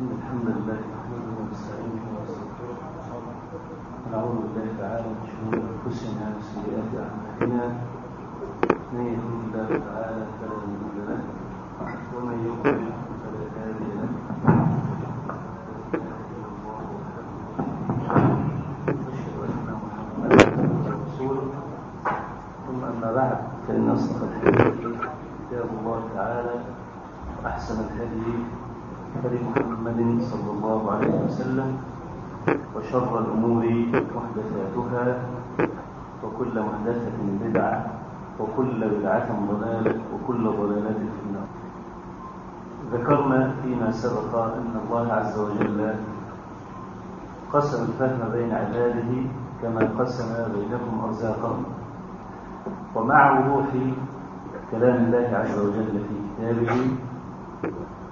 الحمد لله نحمده ونستعينه ونستغفره ونعوذ بالله تعالى من شرور أنفسنا وسيئات أعمالنا من يهده الله تعالى فلا مضل له ومن يضلل فلا هادي له أشهد أن محمدا عبده ورسوله ثم أما بعد فإن أصدق الحديث كتاب الله تعالى وأحسن الهدي هدي محمد صلى الله عليه وسلم وشر الأمور محدثاتها وكل محدثة بدعة وكل بدعة ضلالة وكل ضلالة في النار. ذكرنا فيما سبق أن الله عز وجل قسم الفهم بين عباده كما قسم بينهم أرزاقهم. ومع وضوح كلام الله عز وجل في كتابه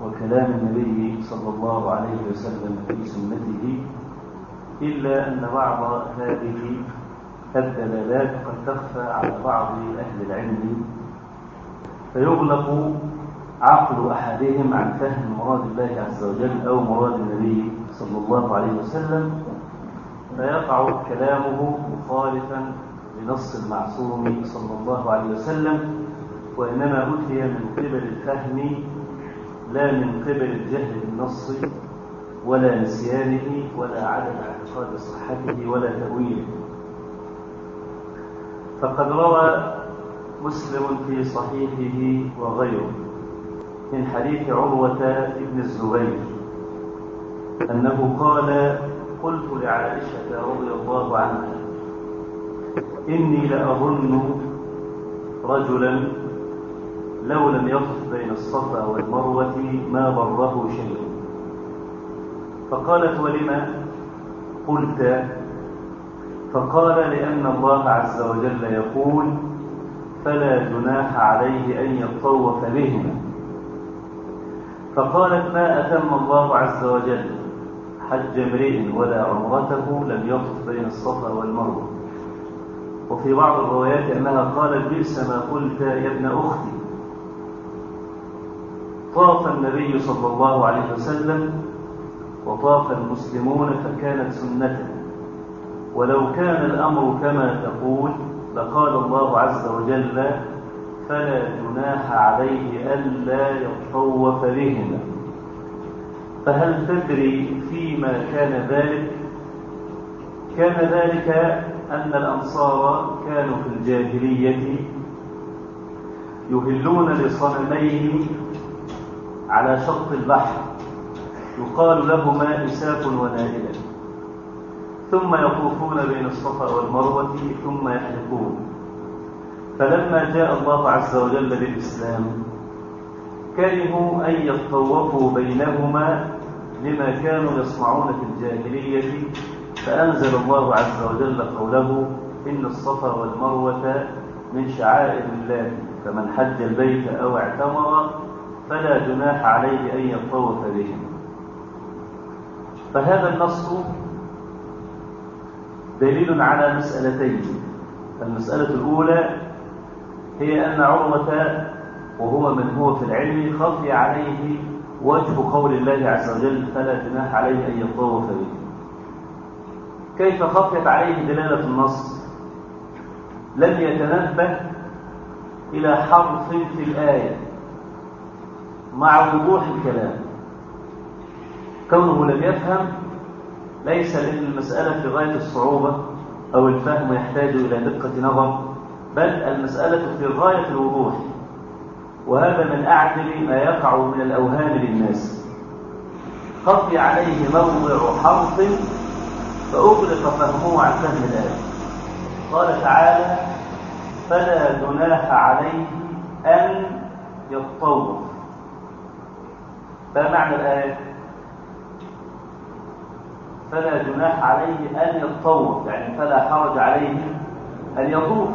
وكلام النبي صلى الله عليه وسلم في سنته إلا أن بعض هذه الدلالات قد تخفى على بعض أهل العلم فيغلق عقل أحدهم عن فهم مراد الله عز وجل أو مراد النبي صلى الله عليه وسلم فيقع كلامه مخالفا لنص المعصوم صلى الله عليه وسلم وإنما أتي من قبل الفهم لا من قبل الجهل بالنص ولا نسيانه ولا عدم اعتقاد صحته ولا تأويله. فقد روى مسلم في صحيحه وغيره من حديث عروة بن الزبير أنه قال قلت لعائشة رضي الله عنها إني لأظن رجلا لو لم يطف بين الصفا والمروة ما ضره شيء. فقالت ولما؟ قلت. فقال لأن الله عز وجل يقول فلا جناح عليه أن يطوف بهما. فقالت ما أتم الله عز وجل حج امرئ ولا عمرته لم يطف بين الصفا والمروة. وفي بعض الروايات أنها قالت بئس ما قلت يا ابن أختي. طاف النبي صلى الله عليه وسلم وطاف المسلمون فكانت سنته. ولو كان الأمر كما تقول لقال الله عز وجل فلا جناح عليه ألا يطوف بهما. فهل تدري فيما كان ذلك؟ كان ذلك أن الأنصار كانوا في الجاهلية يهلون لصنمين على شط البحر يقال لهما إساف ونائلة ثم يطوفون بين الصفا والمروة ثم يحلقون فلما جاء الله عز وجل بالإسلام كرهوا أن يطوفوا بينهما لما كانوا يصنعون في الجاهلية فأنزل الله عز وجل قوله إن الصفا والمروة من شعائر الله فمن حج البيت أو اعتمر فلا جناح عليه أن يطوف بهم. فهذا النص دليل على مسألتين. المسألة الأولى هي أن عروة وهو من هو في العلم خفي عليه وجه قول الله عز وجل فلا جناح عليه أن يطوف به كيف خفيت عليه دلالة النص؟ لم يتنبه إلى حرف في الآية. مع وضوح الكلام. كونه لم يفهم ليس لأن المسألة في غاية الصعوبة أو الفهم يحتاج إلى دقة نظر بل المسألة في غاية الوضوح. وهذا من أعجب ما يقع من الأوهام للناس. خفي عليه موضع حرف فأغلق فهمه عن فهم الآية. قال تعالى فلا جناح عليه أن يطوف ما معنى الآية؟ فلا جناح عليه أن يطوف يعني فلا حرج عليه أن يطوف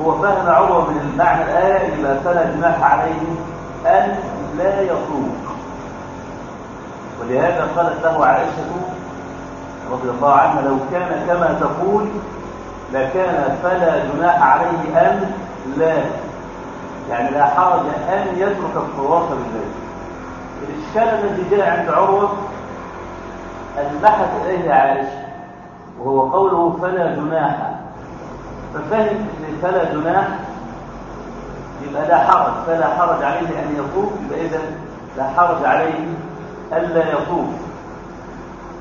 هو فهم عروة من معنى الآية يبقى فلا جناح عليه أن لا يطوف ولهذا قالت له عائشة رضي الله عنها لو كان كما تقول لكان فلا جناح عليه أن لا يعني لا حرج أن يترك الطواف بالبيت الإشكال الذي جاء عند عروة ألمحت إليه عائشة وهو قوله فلا جناح. ففهم فلا جناح يبقى لا حرج فلا حرج عليه أن يطوف يبقى إذا لا حرج عليه ألا يطوف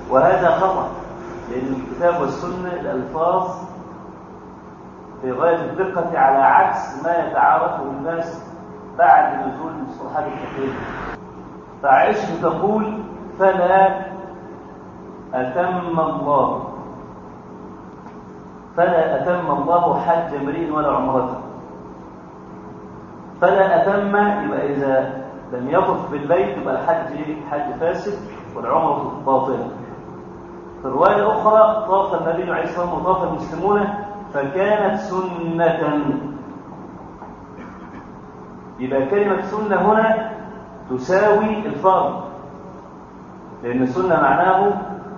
وهذا خطأ لأن الكتاب والسنة الألفاظ في غاية الدقة على عكس ما يتعارفه الناس بعد نزول المصطلحات الفقهية. فعائشة تقول فلا أتم الله. فلا أتم الله حج امرئ ولا عمرته. فلا أتم يبقى إذا لم يطف بالبيت يبقى الحج حج فاسد والعمرة باطلة. في الرواية الأخرى طاف النبي عليه الصلاة والسلام وطاف المسلمون فكانت سنة. يبقى كلمة سنة هنا تساوي الفرض. لأن السنة معناه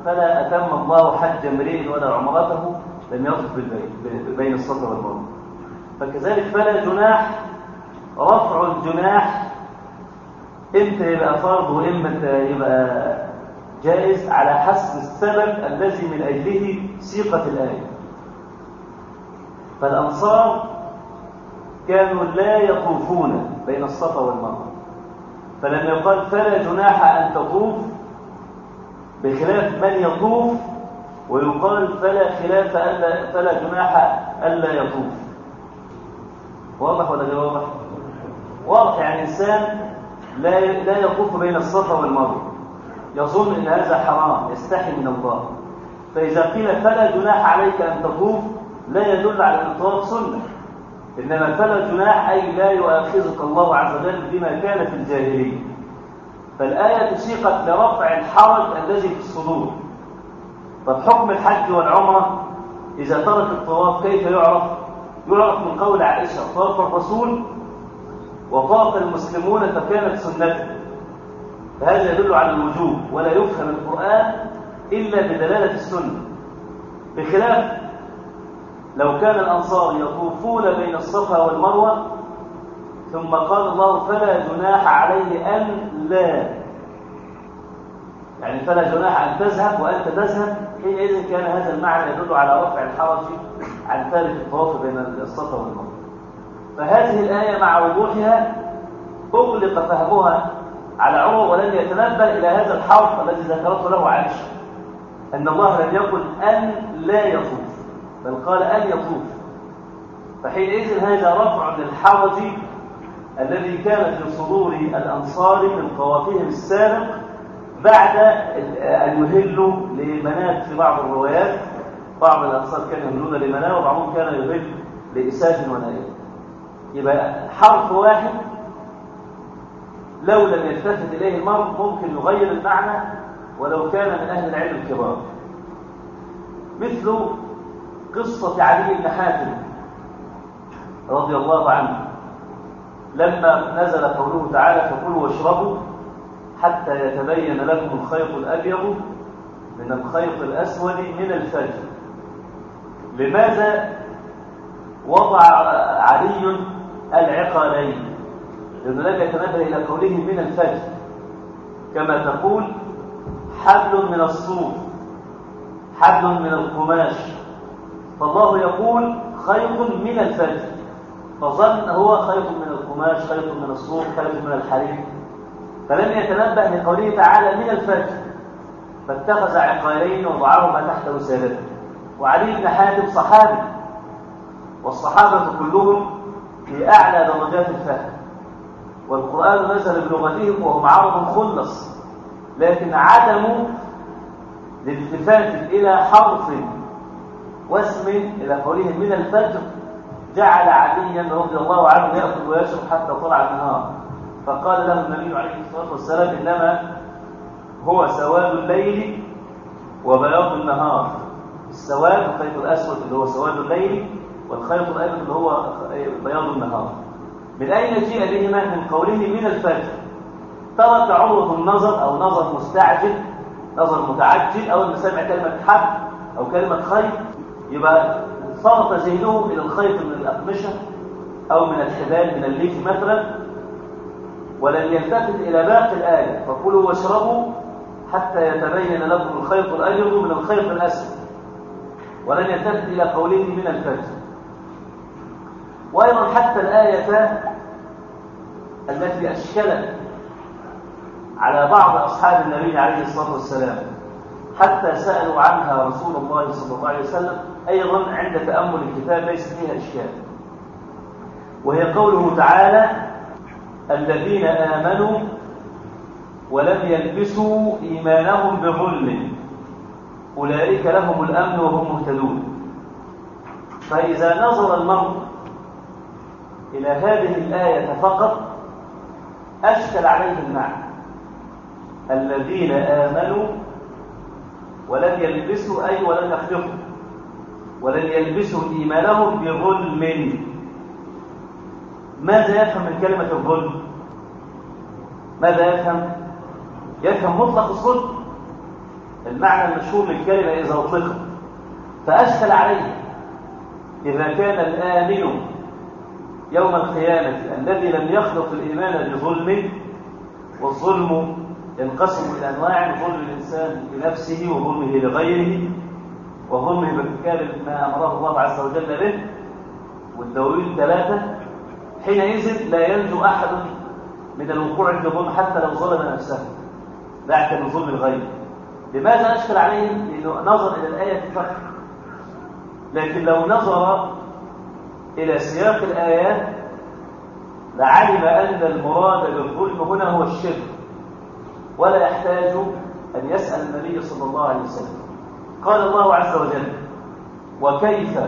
فلا أتم الله حج امرئ ولا عمرته لم بالبيت بين الصفا والمروة فكذلك فلا جناح رفع الجناح إمتى يبقى فرض وإمتى يبقى جائز؟ على حسب السبب الذي من أجله سيقت الآية. فالأنصار كانوا لا يطوفون بين الصفا والمروه فلم يقال فلا جناح أن تطوف بخلاف من يطوف ويقال فلا خلاف ألا فلا جناح ألا يطوف. واضح ولا غير واضح؟ واضح يعني إنسان لا لا يطوف بين الصفا والمروة يظن أن هذا حرام يستحي من الله. فإذا قيل فلا جناح عليك أن تطوف لا يدل على أن الطواف سنة. إنما فلا جناح أي لا يؤاخذك الله عز وجل بما كان في الجاهلية. فالآية سيقت لرفع الحرج الذي في الصدور. طب حكم الحج والعمرة إذا ترك الطواف كيف يعرف؟ يعرف من قول عائشة طاف الرسول وطاف المسلمون فكانت سنته. فهذا يدل على الوجوب ولا يفهم القرآن إلا بدلالة السنة. بخلاف لو كان الأنصار يطوفون بين الصفا والمروة ثم قال الله فلا جناح عليه أن لا. يعني فلا جناح أن تذهب وأنت تذهب. حينئذ كان هذا المعنى يدل على رفع الحرج عن تارك الطواف بين الصفا والمروة. فهذه الآية مع وضوحها أغلق فهمها على عمر ولم يتنبه إلى هذا الحرف الذي ذكرته له عائشة أن الله لم يقل أن لا يطوف. بل قال أن يطوف. فحينئذ هذا رفع للحرج الذي كان في صدور الأنصار من طوافهم السابق بعد أن يهلوا لمنات في بعض الروايات. بعض الأنصار كانوا يهلون لمناه وبعضهم كان يهل لإساف ونائب. يبقى حرف واحد لو لم يلتفت إليه المرء ممكن يغير المعنى ولو كان من أهل العلم الكبار. مثل قصة علي بن حاتم رضي الله عنه. لما نزل قوله تعالى فكلوا واشربوا حتى يتبين لكم الخيط الأبيض من الخيط الأسود من الفجر لماذا وضع علي العقالين؟ لأنه لم يتنبه إلى قوله من الفجر. كما تقول حبل من الصوف حبل من القماش فالله يقول خيط من الفجر. فظن هو خيط من القماش خيط من الصوف خيط من الحرير فلم يتنبه لقوله تعالى من الفجر. فاتخذ عقالين وضعهما تحت وسادته. وعلي بن حاتم صحابي. والصحابة كلهم في أعلى درجات الفهم. والقرآن نزل بلغتهم وهم عرب خلص. لكن عدموا الالتفات إلى حرف واسم إلى قولهم من الفجر. جعل عليا رضي الله عنه يأكل ويشرب حتى طلع النهار. فقال له النبي عليه الصلاة والسلام إنما هو سواد الليل وبياض النهار. السواد الخيط الأسود اللي هو سواد الليل والخيط الأبيض اللي هو بياض النهار. من أين جيء بهما من قوله من الفجر؟ ترك عروة النظر أو نظر مستعجل نظر متعجل أو أن سمع كلمة حب أو كلمة خيط. يبقى صرف ذهنه إلى الخيط من الأقمشة أو من الحبال من الليف مثلا ولم يلتفت إلى باقي الآية. فكلوا واشربوا حتى يتبين لكم الخيط الأبيض من الخيط الأسود. ولن يلتفت إلى قوله من الفجر وأيضا حتى الآية التي أشكلت على بعض أصحاب النبي عليه الصلاة والسلام. حتى سألوا عنها رسول الله صلى الله عليه وسلم أيضا عند تأمل الكتاب ليس فيها إشكال. وهي قوله تعالى الذين آمنوا ولم يلبسوا إيمانهم بظلم أولئك لهم الأمن وهم مهتدون. فإذا نظر المرء إلى هذه الآية فقط أشكل عليه المعنى الذين آمنوا ولم يلبسوا أي ولم يخلقوا. ولم يلبسوا إيمانهم بظلم. ماذا يفهم من كلمة الظلم؟ ماذا يفهم؟ يفهم مطلق الظلم المعنى المشهور للكلمة إذا أطلقت فأشكل عليه. إذا كان الآمن يوم القيامة الذي لم يخلق الإيمان بظلم والظلم ينقسم إلى أنواع ظلم الإنسان لنفسه وظلمه لغيره وظلمه بارتكاب ما أمره الله عز وجل به والدواوين ثلاثة حينئذ لا ينجو أحد من الوقوع في الظلم حتى لو ظلم نفسه بعد من ظلم الغير لماذا أشكل عليهم؟ لأنه نظر إلى الآية فقط لكن لو نظر إلى سياق الآيات لعلم أن المراد بالظلم هنا هو الشرك. ولا يحتاج أن يسأل النبي صلى الله عليه وسلم. قال الله عز وجل وكيف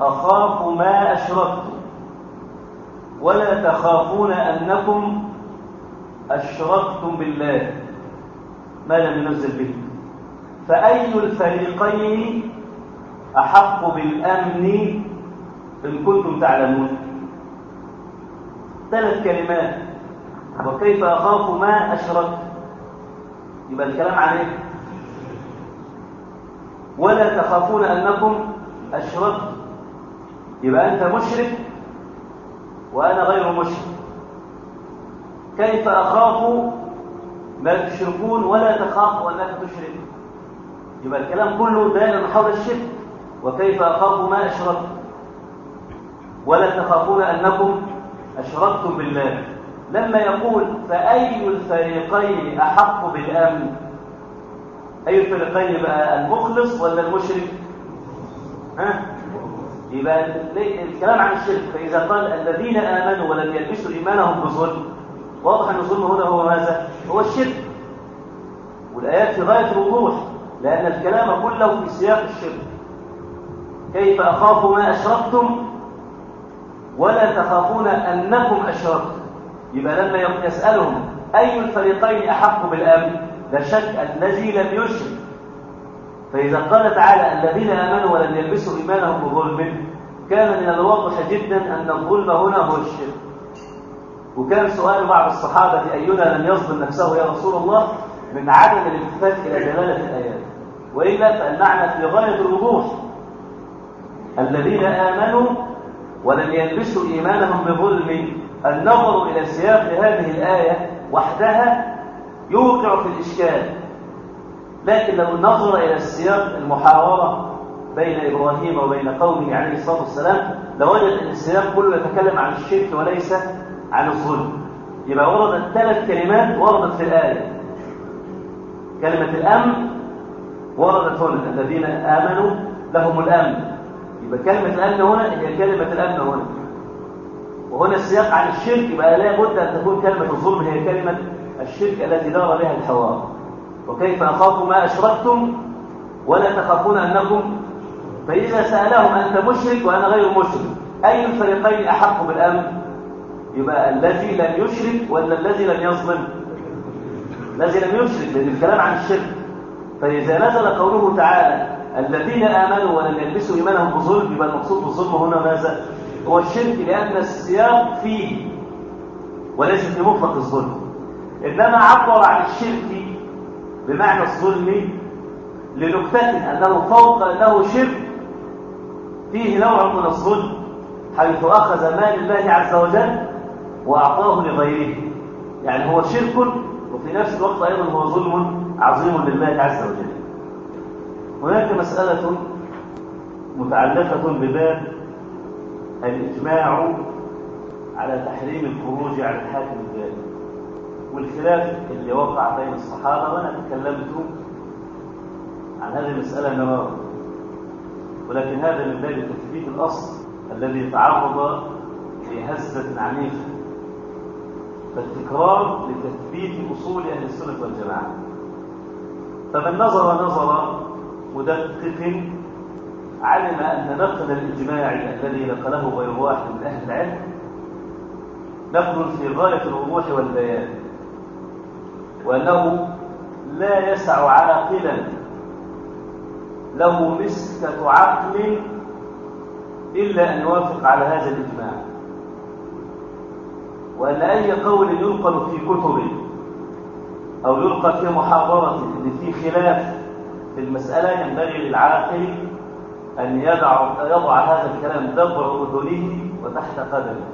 أخاف ما أشركتم ولا تخافون أنكم أشركتم بالله. ما لم ينزل به. فأي الفريقين أحق بالأمن إن كنتم تعلمون؟ ثلاث كلمات. وكيف أخاف ما أشركت يبقى الكلام عن إيه؟ ولا تخافون أنكم أشركت يبقى أنت مشرك وأنا غير مشرك. كيف أخاف ما تشركون ولا تخاف أنك تشرك؟ يبقى الكلام كله دائما حول الشرك. وكيف أخاف ما أشركت ولا تخافون أنكم أشركتم بالله. لما يقول فأي الفريقين أحق بالأمن؟ أي الفريقين بقى المخلص ولا المشرك؟ ها؟ يبقى الكلام عن الشرك فإذا قال الذين آمنوا ولم يلبسوا إيمانهم بظلم واضح أن الظلم هنا هو ماذا؟ هو الشرك. والآيات في غاية الوضوح لأن الكلام كله في سياق الشرك. كيف أخاف ما أشركتم ولا تخافون أنكم أشركتم؟ يبقى لما يسألهم أي الفريقين أحق بالأمن لا شك الذي لم يشرك. فإذا قال تعالى الذين آمنوا ولم يلبسوا إيمانهم بظلم كان من الواضح جدا أن الظلم هنا هو الشرك وكان سؤال بعض الصحابة أينا لم يظلم نفسه يا رسول الله؟ من عدم الالتفات إلى دلالة الآيات. وإلا فالمعنى في غاية الوضوح. الذين آمنوا ولم يلبسوا إيمانهم بظلم النظر إلى سياق هذه الآية وحدها يوقع في الإشكال. لكن لو نظر إلى السياق المحاورة بين إبراهيم وبين قومه عليه الصلاة والسلام لوجد أن السياق كله يتكلم عن الشرك وليس عن الظلم. يبقى وردت ثلاث كلمات وردت في الآية. كلمة الأمن وردت هنا. الذين آمنوا لهم الأمن. يبقى كلمة الأمن هنا هي كلمة الأمن هنا. وهنا السياق عن الشرك يبقى لا بد أن تكون كلمة الظلم هي كلمة الشرك التي دار بها الحوار. وكيف أخاف ما أشركتم ولا تخافون أنكم؟ فإذا سألهم أنت مشرك وأنا غير مشرك أي الفريقين أحق بالأمن؟ يبقى الذي لم يشرك ولا الذي لم يظلم؟ الذي لم يشرك لأن الكلام عن الشرك. فإذا نزل قوله تعالى الذين آمنوا ولم يلبسوا إيمانهم بظلم يبقى المقصود بالظلم هنا ماذا؟ هو الشرك لأن السياق فيه وليس في مطلق الظلم. إنما عبر عن الشرك بمعنى الظلم لنكتة أنه فوق أنه شرك فيه نوع من الظلم حيث أخذ مال الله عز وجل وأعطاه لغيره. يعني هو شرك وفي نفس الوقت أيضا هو ظلم عظيم لله عز وجل. هناك مسألة متعلقة بباب الإجماع على تحريم الخروج على الحاكم الجاهل والخلاف اللي وقع بين الصحابة وأنا تكلمت عن هذه المسألة مرارا ولكن هذا من باب تثبيت الأصل الذي تعرض لهزة عنيفة. فالتكرار لتثبيت أصول أهل السنة والجماعة. فمن نظر نظر مدقق علم أن نقل الإجماع الذي نقله غير واحد من أهل العلم نقل في غاية الوضوح والبيان وأنه لا يسع عاقلا. له مسكة عقل إلا أن يوافق على هذا الإجماع. وأن أي قول ينقل في كتب أو يلقى في محاضرة إن في خلاف في المسألة ينبغي للعاقل أن يضع يضع هذا الكلام دبر أذنه وتحت قدمه.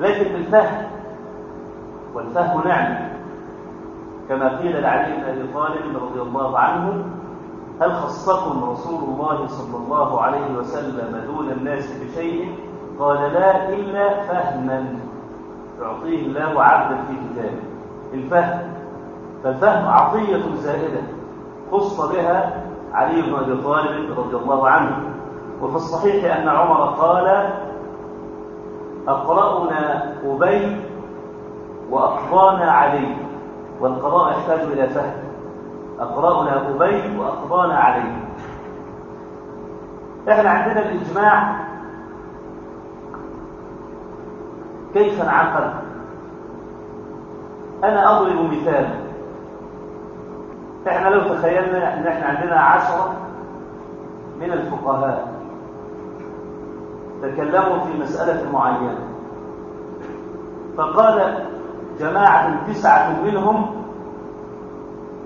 لكن بالفهم والفهم نعمة كما قيل لعلي بن أبي طالب رضي الله عنه هل خصكم رسول الله صلى الله عليه وسلم دون الناس بشيء؟ قال لا إلا فهما. يعطيه الله عبدا في كتابه. الفهم. فالفهم عطية زائدة. خص بها علي بن أبي طالب رضي الله عنه. وفي الصحيح أن عمر قال أقرأنا أبي وأقضانا علي. والقضاء يحتاج إلى فهم. أقرأنا أبي وأقضانا علي. إحنا عندنا الإجماع كيف انعقد أنا أضرب مثالا إحنا لو تخيلنا أن إحنا عندنا عشرة من الفقهاء تكلموا في مسألة معينة. فقال جماعة تسعة منهم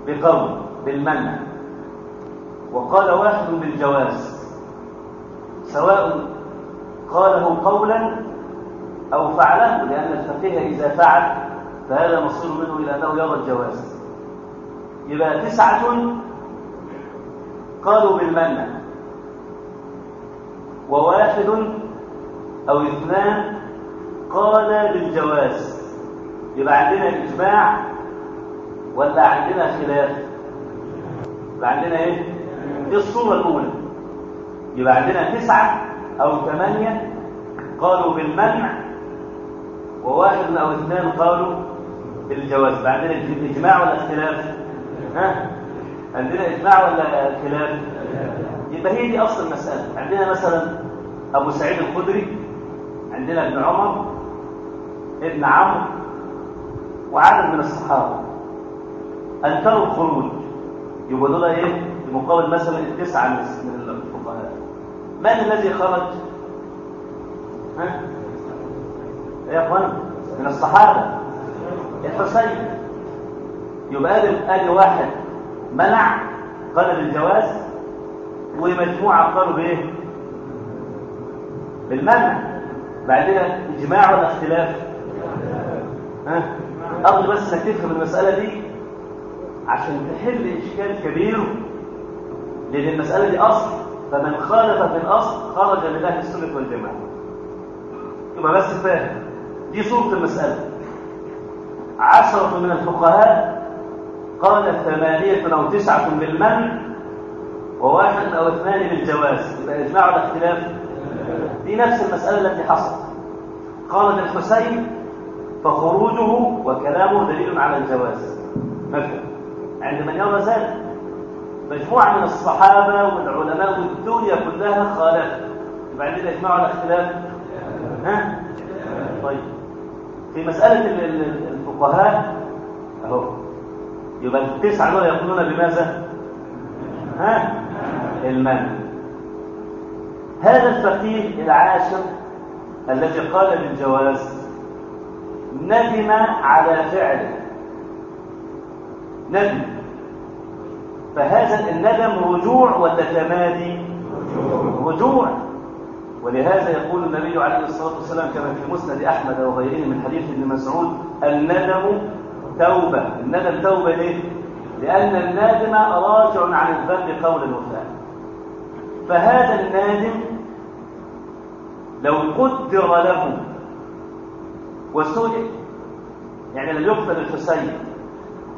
بقول بالمنع. وقال واحد بالجواز. سواء قاله قولا أو فعله لأن الفقيه إذا فعل فهذا مصير منه إلى أنه يرى الجواز. يبقى تسعة قالوا بالمنع وواحد أو اثنان قال بالجواز. يبقى عندنا إجماع ولا عندنا خلاف؟ يبقى عندنا إيه؟ دي الصورة الأولى. يبقى عندنا تسعة أو ثمانية قالوا بالمنع وواحد أو اثنان قالوا بالجواز. يبقى عندنا إجماع ولا اختلاف ها؟ عندنا إجماع ولا خلاف؟ يبقى هي دي أصل المسألة. عندنا مثلا أبو سعيد الخدري عندنا ابن عمر ابن عمرو وعدد من الصحابة. أنكروا الخروج. يبقى دول إيه؟ بمقابل مثلا التسعة من الفقهاء. من الذي خرج؟ ها؟ يا إخوان من الصحابة. الحسين. يبقى ادي واحد منع قال بالجواز ومجموعة قالوا بإيه؟ بالمنع. بعدين إجماع ولا اختلاف؟ ها؟ ارجو بس تفهم المسألة دي عشان تحل إشكال كبير لأن المسألة دي أصل. فمن خالف في الأصل خرج من أهل السنة والجماعة. يبقى بس فاهم. دي صورة المسألة. عشرة من الفقهاء قال ثمانية أو تسعة بالمنع وواحد أو اثنان بالجواز يبقى إجماع ولا اختلاف. دي نفس المسألة التي حصلت. قال الحسين فخروجه وكلامه دليل على الجواز. مثلا عند من يرى ذلك مجموعة من الصحابة والعلماء والدنيا كلها خالفت. يبقى عندنا إجماع ولا اختلاف؟ ها؟ طيب. في مسألة الفقهاء أهو. يبقى التسعة دول يقولون بماذا؟ ها؟ المنع هذا الفقيه العاشر الذي قال بالجواز ندم على فعله. ندم. فهذا الندم رجوع ولا تمادي؟ رجوع. ولهذا يقول النبي عليه الصلاة والسلام كما في مسند أحمد وغيره من حديث ابن مسعود الندم توبة الندم توبة ليه؟ لأن النادم راجع عن الذنب قولا وفعلا فهذا النادم لو قدر له وسئل يعني لم يقتل الحسين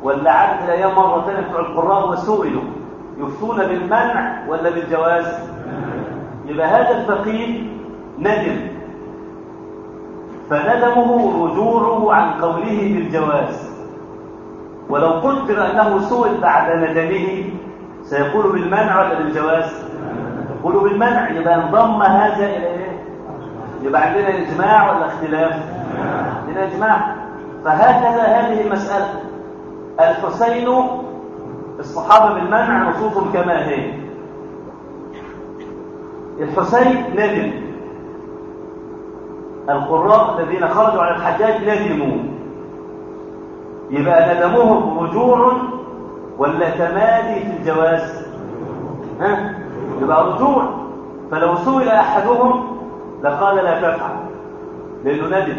ولا عدت الأيام مرة ثانية بتوع القراء وسئلوا يفتون بالمنع ولا بالجواز؟ يبقى هذا الفقيه ندم فندمه رجوعه عن قوله بالجواز. ولو قدر انه سئل بعد ندمه سيقول بالمنع ولا بالجواز؟ يقول بالمنع. يبقى انضم هذا إلى إيه؟ يبقى عندنا إجماع ولا اختلاف؟ عندنا إجماع. فهكذا هذه المسألة. الحسين الصحابة بالمنع نصوص كما هي. الحسين ندم القراء الذين خرجوا على الحجاج ندموا يبقى ندمهم رجوع ولا تمادي في الجواز. ها؟ يبقى رجوع. فلو سئل أحدهم لقال لا تفعل لأنه ندم.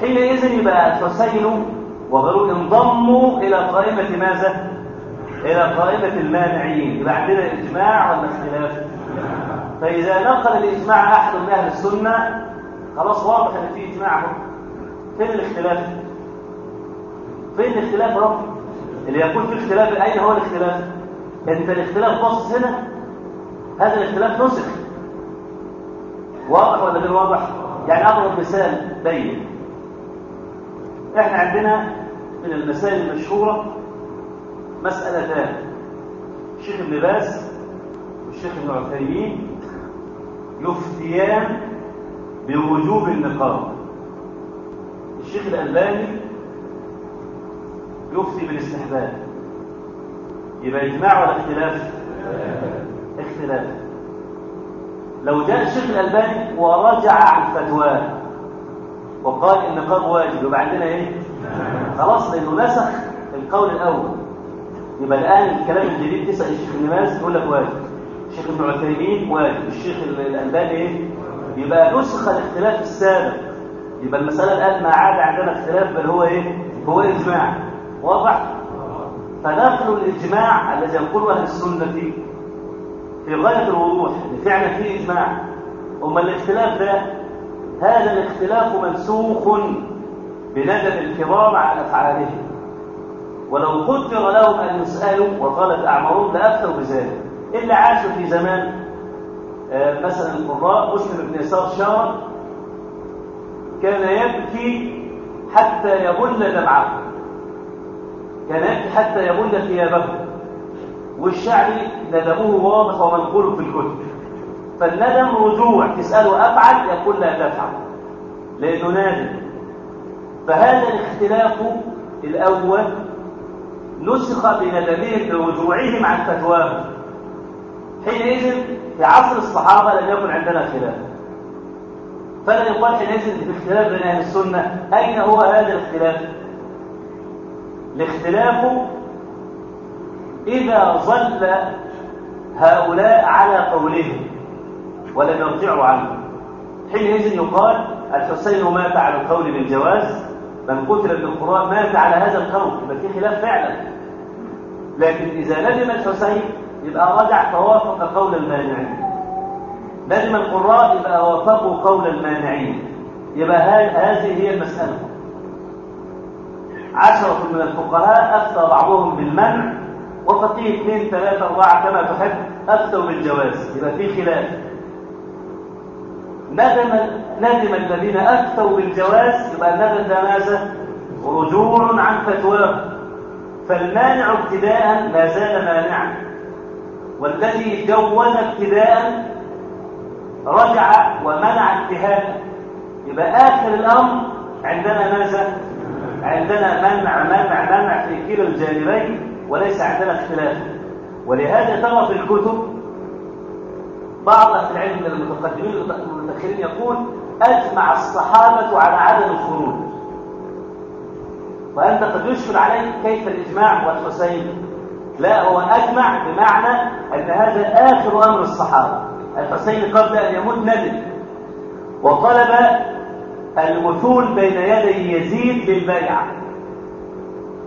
حينئذ يبقى الحسين وغيره انضموا إلى قائمة ماذا؟ إلى قائمة المانعين. يبقى عندنا إجماع ولا اختلاف؟ فإذا نقل الإجماع أحد من أهل السنة خلاص واضح إن في إجماع. فين الاختلاف؟ فين الاختلاف رب اللي يكون في اختلاف اين هو الاختلاف. انت الاختلاف باصص هنا هذا الاختلاف نسخ. واضح ولا غير واضح؟ يعني أضرب مثال بين. إحنا عندنا من المسائل المشهورة مسالتان الشيخ ابن باز والشيخ ابن عثيمين يفتيان بوجوب النقاب. الشيخ الألباني يفتي بالاستحباب يبقى إجماع ولا اختلاف؟ اختلاف. لو جاء الشيخ الألباني ورجع عن فتواه وقال النقاب واجب يبقى عندنا إيه؟ خلاص لأنه نسخ القول الأول. يبقى الآن الكلام الجديد تسال الشيخ ابن باز يقول لك واجب. الشيخ ابن عثيمين واجب. الشيخ الألباني إيه؟ يبقى نسخ الاختلاف السابق. يبقى المسألة الآن ما عاد عندنا اختلاف بل هو إيه؟ هو إجماع. واضح؟ فنقل الإجماع الذي يقوله أهل السنة في غاية الوضوح فعلا فيه إجماع. أما الاختلاف ده هذا الاختلاف منسوخ بندم الكرام على أفعالهم ولو قدر لهم أن يسألوا وطالت أعمارهم لأفتوا بذلك. إلا عاشوا في زمان آه مثلا القراء مسلم بن يسار شار كان يبكي حتى يبل دمعه. يبكي حتى يبل ثيابه. والشعري ندمه واضح ومنقول في الكتب. فالندم رجوع. تسأله أفعل يقول لا تفعل. لأنه نادم. فهذا الاختلاف الأول نسخ بندمهم برجوعهم عن فتواهم حينئذ في عصر الصحابة لم يكن عندنا خلاف. فلا يقال حينئذ في اختلاف بين أهل السنة. أين هو هذا الاختلاف؟ الاختلاف إذا ظل هؤلاء على قولهم ولم يرجعوا عنه. حينئذ يقال الحسين مات على القول بالجواز من قتل بالقرآن مات على هذا القول. يبقى في خلاف فعلا. لكن إذا ندم الحسين يبقى رجع فوافق قول المانعين. ندم القراء يبقى وافقوا قول المانعين. يبقى هذه هي المسألة. عشرة من الفقهاء أفتى بعضهم بالمنع وفقيه اثنين ثلاثة أربعة كما تحب أفتوا بالجواز. يبقى في خلاف. ندم ندم الذين أفتوا بالجواز يبقى الندم ماذا؟ رجوع عن فتواه فالمانع ابتداء ما زال مانعا. والذي جوز ابتداء رجع ومنع انتهاء. يبقى آخر الأمر عندنا ماذا؟ عندنا منع منع منع في كلا الجانبين وليس عندنا اختلاف. ولهذا ترى في الكتب بعض أهل العلم من المتقدمين والمتأخرين يقول أجمع الصحابة على عدم الخروج. وأنت قد يشكل عليك كيف الإجماع والحسين. لا هو أجمع بمعنى أن هذا آخر أمر الصحابة. الحسين قبل أن يموت ندم. وطلب الوثول بين يدي يزيد بالبيعة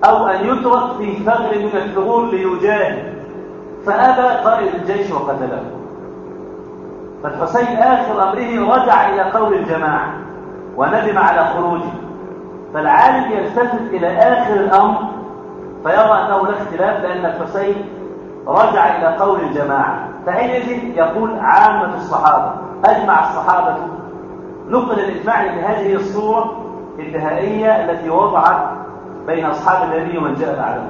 أو أن يترك في ثغر من الثغور ليجاهد. فأبى قائد الجيش وقتله. فالحسين آخر أمره رجع إلى قول الجماعة وندم على خروجه. فالعالم يلتفت إلى آخر الأمر فيرى أنه لا اختلاف لأن الحسين رجع إلى قول الجماعة. فحينئذ يقول عامة الصحابة أجمع الصحابة. نقل الإجماع لهذه الصورة النهائية التي وضعت بين أصحاب النبي ومن جاء بعده.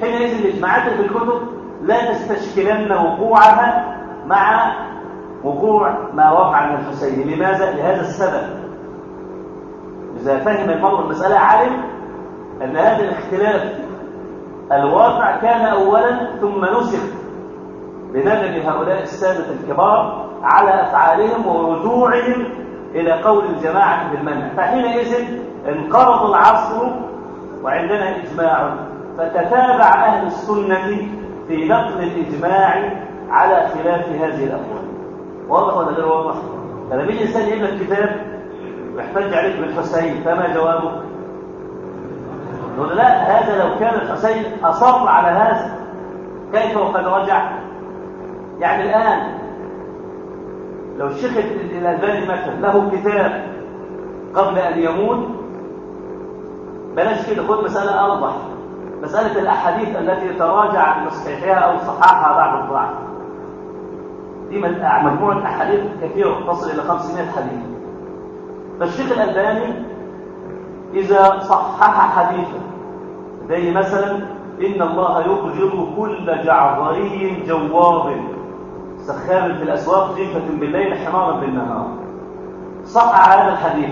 حينئذ الإجماعات في الكتب لا تستشكلن وقوعها مع وقوع ما وقع من الحسين. لماذا؟ لهذا السبب. إذا فهم المرء المسألة علم أن هذا الاختلاف الواقع كان أولا ثم نسخ بندم هؤلاء السادة الكبار على أفعالهم ورجوعهم إلى قول الجماعة بالمنع فحينئذ انقرض العصر وعندنا إجماع فتتابع أهل السنة في نقل الإجماع على خلاف هذه الأقوال واضح ولا غير واضح؟ فلما يجي إنسان يجيب كتاب ويحتج عليك بالحسين فما جوابك؟ نقول لا هذا لو كان الحسين أصر على هذا كيف وقد رجع؟ يعني الآن لو الشيخ الألباني مثلا له كتاب قبل أن يموت بلاش كده خد مسألة أوضح. مسألة الأحاديث التي تراجع عن أو صححها بعد الضعف. دي مجموعة أحاديث كثيرة تصل إلى 500 حديث. فالشيخ الألباني إذا صحح حديثا زي مثلا إن الله يبغض كل جعظري جواب. سخاب في الأسواق جيفة بالليل حمارا بالنهار. صح هذا الحديث.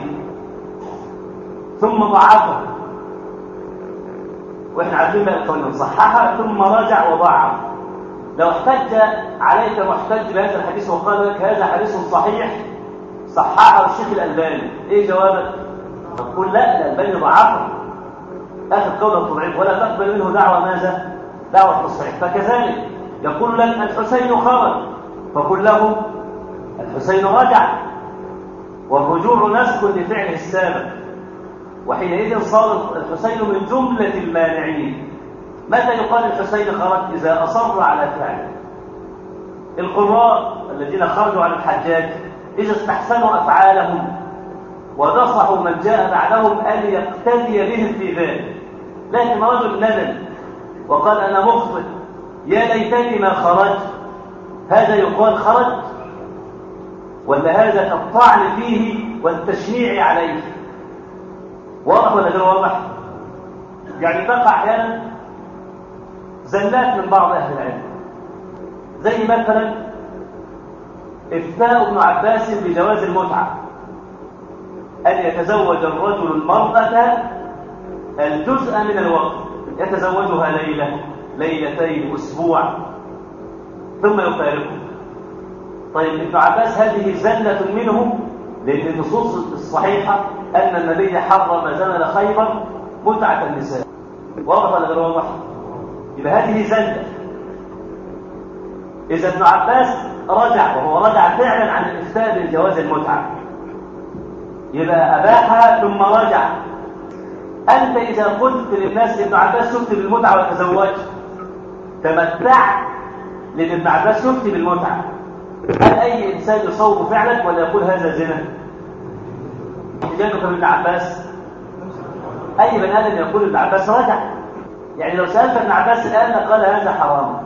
ثم ضعفه. وإحنا عارفين بقى القانون صححها ثم رجع وضعف لو احتج عليك محتج بهذا الحديث وقال لك هذا حديث صحيح صححه الشيخ الألباني. إيه جوابك؟ تقول لا الألباني ضعفه. أخذ قوله تضعيف ولا تقبل منه دعوة ماذا؟ دعوة تصحيح فكذلك يقول لك الحسين خرج فقل له الحسين رجع والرجوع نسك لفعل السابق وحينئذ صار الحسين من جملة المانعين. متى يقال الحسين خرج إذا أصر على فعله؟ القراء الذين خرجوا عن الحجاج إذا استحسنوا أفعالهم ونصحوا من جاء بعدهم أن يقتدي بهم في ذلك. لكن رجل ندم وقال أنا مخطئ يا ليتني ما خرجت. هذا يقال خرج ولا هذا كالطعن فيه والتشنيع عليه؟ واضح ولا غير واضح؟ يعني تقع أحيانا زلات من بعض أهل العلم زي مثلا افتاء ابن عباس بجواز المتعة أن يتزوج الرجل المرأة الجزء من الوقت يتزوجها ليلة ليلتين أسبوع. ثم يفارقه طيب ابن عباس هذه زلة منه لأن النصوص الصحيحة أن النبي حرم زمن خيبر متعة النساء. واضح ولا غير واضح؟ يبقى هذه زلة إذا ابن عباس رجع وهو رجع فعلا عن الإفتاء بالجواز المتعة. يبقى أباحها ثم رجع. أنت إذا قلت للناس ابن عباس يفتي بالمتعة وتزوجت تمتعت لأن ابن عباس يفتي بالمتعة. هل أي إنسان يصوب فعلك ولا يقول هذا زنا؟ إجابتك ابن عباس. أي بني آدم يقول ابن عباس رجع. يعني لو سألت ابن عباس الآن قال هذا حرام.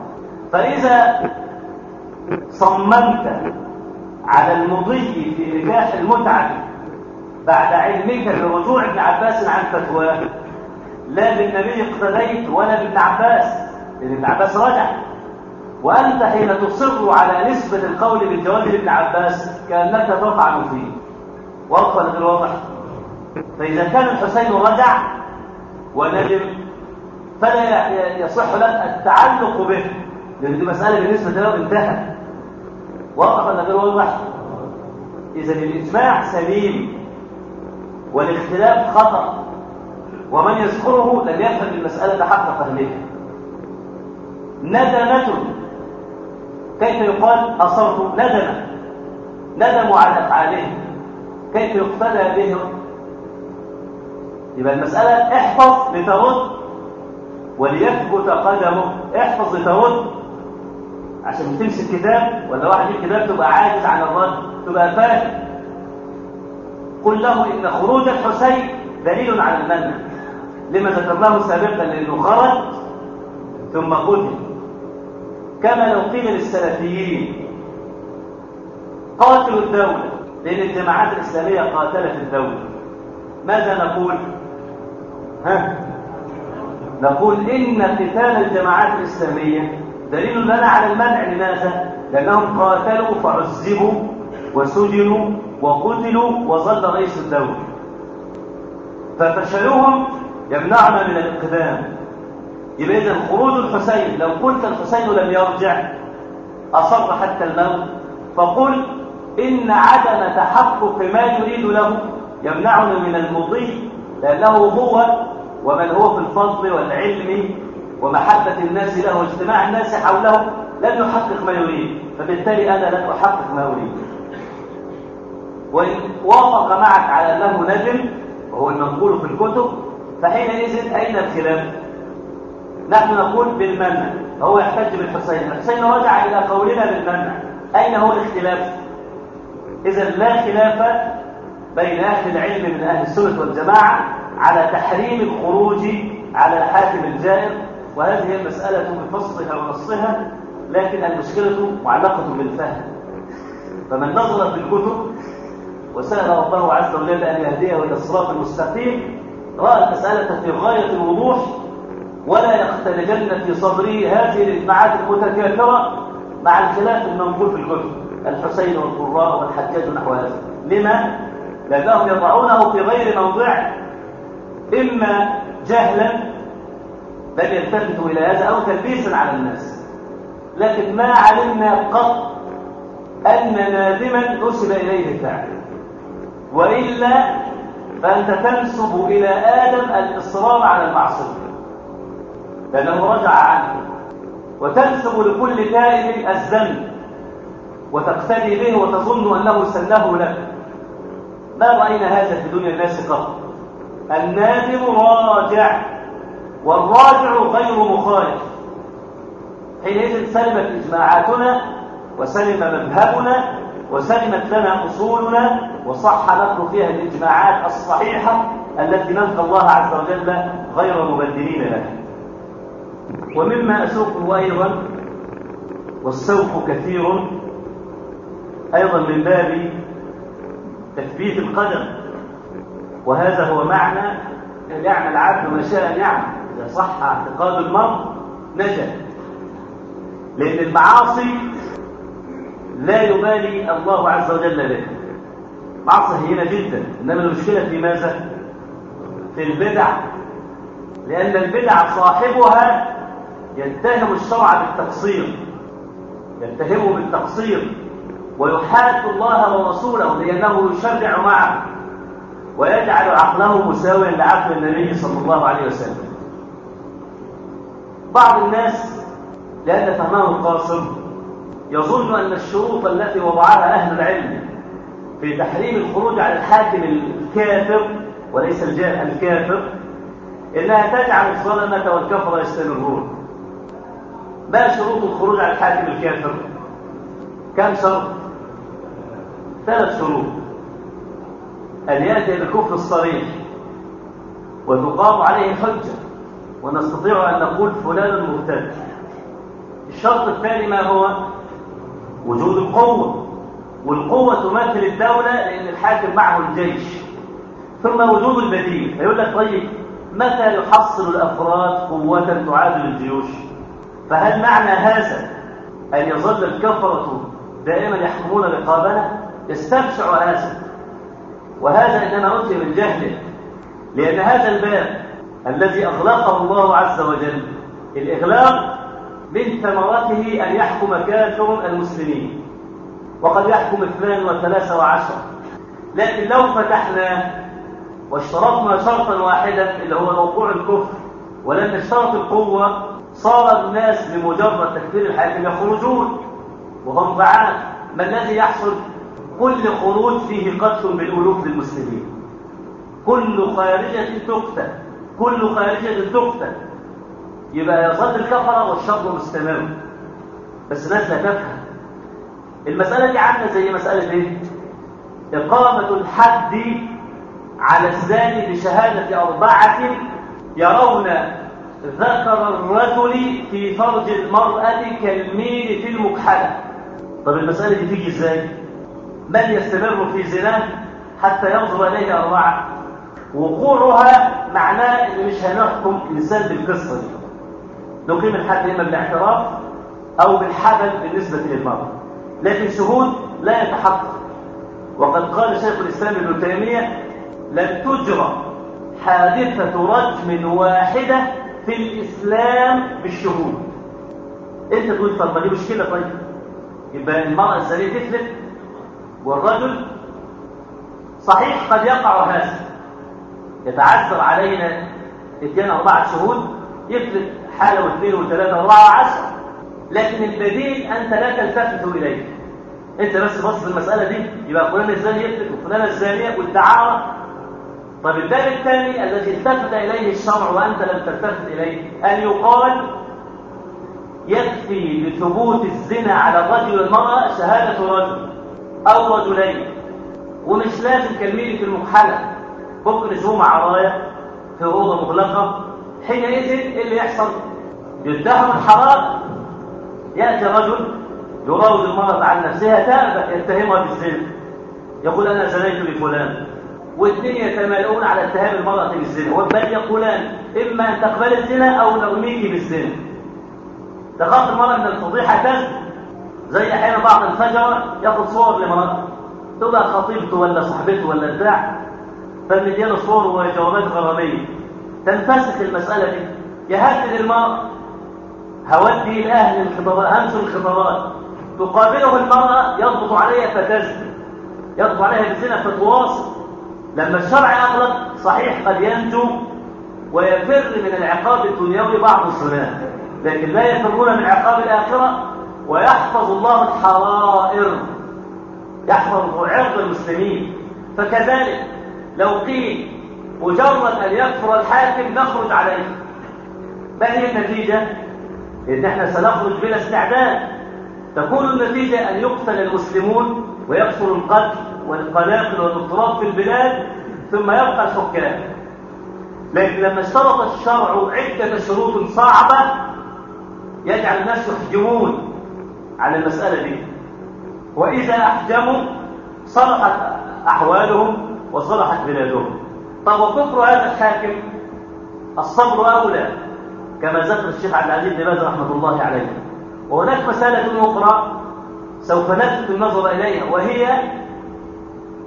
فإذا صممت على المضي في نكاح المتعة بعد علمك برجوع ابن عباس عن فتواه لا بالنبي اقتديت ولا بابن عباس لأن ابن عباس رجع. وأنت حين تصر على نسبة القول بالجواز لابن عباس كأنك تطعن فيه واضح غير واضح؟ فإذا كان الحسين رجع وندم فلا يصح لك التعلق به لأن دي مسألة بالنسبة له انتهت واضح ولا غير واضح؟ إذا الإجماع سليم والاختلاف خطأ ومن يذكره لم يفهم المسألة حق فهمها ندمة كيف يقال أصرت ندما؟ ندموا على أفعالهم. كيف يقتدى بهم؟ يبقى المسألة احفظ لترد وليثبت قدمه. احفظ لترد عشان تمسك كتاب ولا واحد يجيب كتاب تبقى عاجز عن الرد تبقى فاهم. قل له إن خروج الحسين دليل على المنع. لما ذكرناه سابقا لأنه خرج ثم قتل كما لو قيل للسلفيين قاتلوا الدولة لأن الجماعات الإسلامية قاتلت الدولة ماذا نقول؟ ها؟ نقول إن قتال الجماعات الإسلامية دليل لنا على المنع لماذا؟ لأنهم قاتلوا فعذبوا وسجنوا وقتلوا وظل رئيس الدولة ففشلهم يمنعنا من الانقدام يبقى إذا خروج الحسين لو قلت الحسين لم يرجع أصر حتى الموت. فقل إن عدم تحقق ما يريد له يمنعنا من المضي لأنه هو ومن هو في الفضل والعلم ومحبة الناس له واجتماع الناس حوله لن يحقق ما يريد. فبالتالي أنا لن أحقق ما أريد. وإن وافق معك على أنه نجم وهو المنقول في الكتب فحينئذ أين الخلاف؟ نحن نقول بالمنع هو يحتج بالحسين. الحسين رجع إلى قولنا بالمنع. أين هو الاختلاف؟ إذا لا خلاف بين أهل العلم من أهل السنة والجماعة على تحريم الخروج على الحاكم الجائر وهذه المسألة بفصلها ونصها لكن المشكلة معلقة بالفهم. فمن نظر في الكتب وسأل ربه عز وجل أن يهديه إلى الصراط المستقيم رأى المسألة في غاية الوضوح ولا يختلجن في صدره هذه الإجماعات المتكاثرة مع الخلاف المنقول في الكتب. الحسين والقراء والحجاج نحو هذا. لما؟ لأنهم يضعونه في غير موضع. إما جهلا بل يلتفتوا إلى هذا أو تلبيسا على الناس. لكن ما علمنا قط أن نادما نسب إليه فعل وإلا فأنت تنسب إلى آدم الإصرار على المعصية. لأنه رجع عنه. وتنسب لكل تائب الذنب وتقتدي به وتظن أنه سنه لك. ما رأينا هذا في دنيا الناس قط النادم راجع والراجع غير مخالف. حينئذ سلمت إجماعاتنا وسلم مذهبنا وسلمت لنا أصولنا وصح نقل فيها الإجماعات الصحيحة التي نلقى الله عز وجل غير مبدلين لها. ومما أسوقه أيضا والسوق كثير أيضا من باب تثبيت القدم وهذا هو معنى أن يعمل العبد ما شاء أن يعمل. إذا صح اعتقاد المرء نجا. لأن المعاصي لا يبالي الله عز وجل بها معصية هينة جدا. إنما المشكلة في ماذا؟ في البدع. لأن البدع صاحبها يتهم الشرع بالتقصير. يتهمه بالتقصير. ويحاد الله ورسوله لأنه يشرع معه. ويجعل عقله مساويا لعقل النبي صلى الله عليه وسلم. بعض الناس لأن فهمه قاصر يظن أن الشروط التي وضعها أهل العلم في تحريم الخروج على الحاكم الكافر وليس الجاهل الكافر إنها تجعل الظلمة والكفر يستمرون. ما شروط الخروج على الحاكم الكافر؟ كم شرط؟ ثلاث شروط. أن يأتي بالكفر الصريح وتقام عليه الحجة ونستطيع أن نقول فلان مرتد الشرط الثاني ما هو؟ وجود القوة. والقوة تمثل الدولة لأن الحاكم معه الجيش. ثم وجود البديل. فيقول لك طيب متى يحصل الأفراد قوة تعادل الجيوش؟ فهل معنى هذا أن يظل الكفرة دائما يحكمون رقابنا؟ يستبشع هذا. وهذا إنما أتي من جهله لأن هذا الباب الذي أغلقه الله عز وجل الإغلاق من ثمرته أن يحكم كافر المسلمين. وقد يحكم اثنان وثلاثة وعشرة لكن لو فتحنا واشترطنا شرطا واحدا اللي هو وقوع الكفر ولم نشترط القوة صار الناس بمجرد تكفير الحاكم يخرجون وهم ضعاف ما الذي يحصل؟ كل خروج فيه قتل بالألوف للمسلمين. كل خارجة تقتل كل خارجة تقتل. يبقى يظل الكفرة والشر مستمر. بس الناس لا تفهم المسألة دي عاملة زي مسألة إيه؟ إقامة الحد على الزاني بشهادة أربعة يرون ذكر الرجل في فرج المرأة كالميل في المكحلة. طب المسألة دي تيجي إزاي؟ من يستمر في زناه حتى ينظر إليه أربعة؟ وقوعها معناه إن مش هنحكم إنسان بالقصة دي. نقيم الحد إما بالاعتراف أو بالحبل بالنسبة للمرأة. لكن شهود لا يتحقق. وقد قال شيخ الإسلام ابن تيمية لن تجرى حادثة رجم واحدة في الإسلام بالشهود. انت تقول؟ طب دي مشكلة طيب. يبقى المرأة الزانية تفلت والرجل صحيح قد يقع هذا. يتعذر علينا إتيان أربعة شهود يفلت حالة واثنين وثلاثة وأربعة وعشرة لكن البديل أنت لا تلتفت إليه. أنت بس بص المسألة دي يبقى فلان الزاني يفلت وفلان الزانية والدعارة طب الباب الثاني الذي التفت إليه الشرع وأنت لم تلتفت إليه أن يقال يكفي لثبوت الزنا على الرجل والمرأة شهادة رجل أو رجلين ومش لازم كالميل في المكحلة ممكن يسووا مع رايه في أوضة مغلقة حينئذ إيه اللي يحصل؟ يدهم الحرام يأتي رجل يراود المرأة عن نفسها تابت يتهمها بالزنا. يقول أنا زنيت لفلان. واثنين يتمالؤون على اتهام المرأة بالزنا. بل يقولان إما أن تقبل الزنا أو نرميك بالزنا. تخاف المرأة من الفضيحة تزن. زي أحيانا بعض الفجرة ياخذ صور لمرأة. تبقى خطيبته ولا صاحبته ولا بتاع فمدياله صور وجوابات غرامية. تنفسخ المسألة دي. يهدد المرأة. هودي الأهل الخطابات همس الخطابات تقابله المرأة يضبط عليها فتزن. يضبط عليها بالزنا فتواصل. لما الشرع أغلق صحيح قد ينجو ويفر من العقاب الدنيوي بعض الزنا لكن لا يفرون من عقاب الآخرة ويحفظ الله الحرائر يحفظ عرض المسلمين. فكذلك لو قيل مجرد أن يكفر الحاكم نخرج عليه. ما هي النتيجة؟ إن إحنا سنخرج بلا استعداد. تكون النتيجة أن يقتل المسلمون ويكثر القتل. والقناقل والاضطراب في البلاد ثم يبقى الحكام. لكن لما اشترط الشرع عدة شروط صعبة يجعل الناس يحجمون على المسألة دي. وإذا أحجموا صلحت أحوالهم وصلحت بلادهم. طب وكفر هذا الحاكم؟ الصبر أولى كما ذكر الشيخ عبد العزيز بن باز رحمة الله عليه. وهناك مسألة أخرى سوف نلفت النظر إليها وهي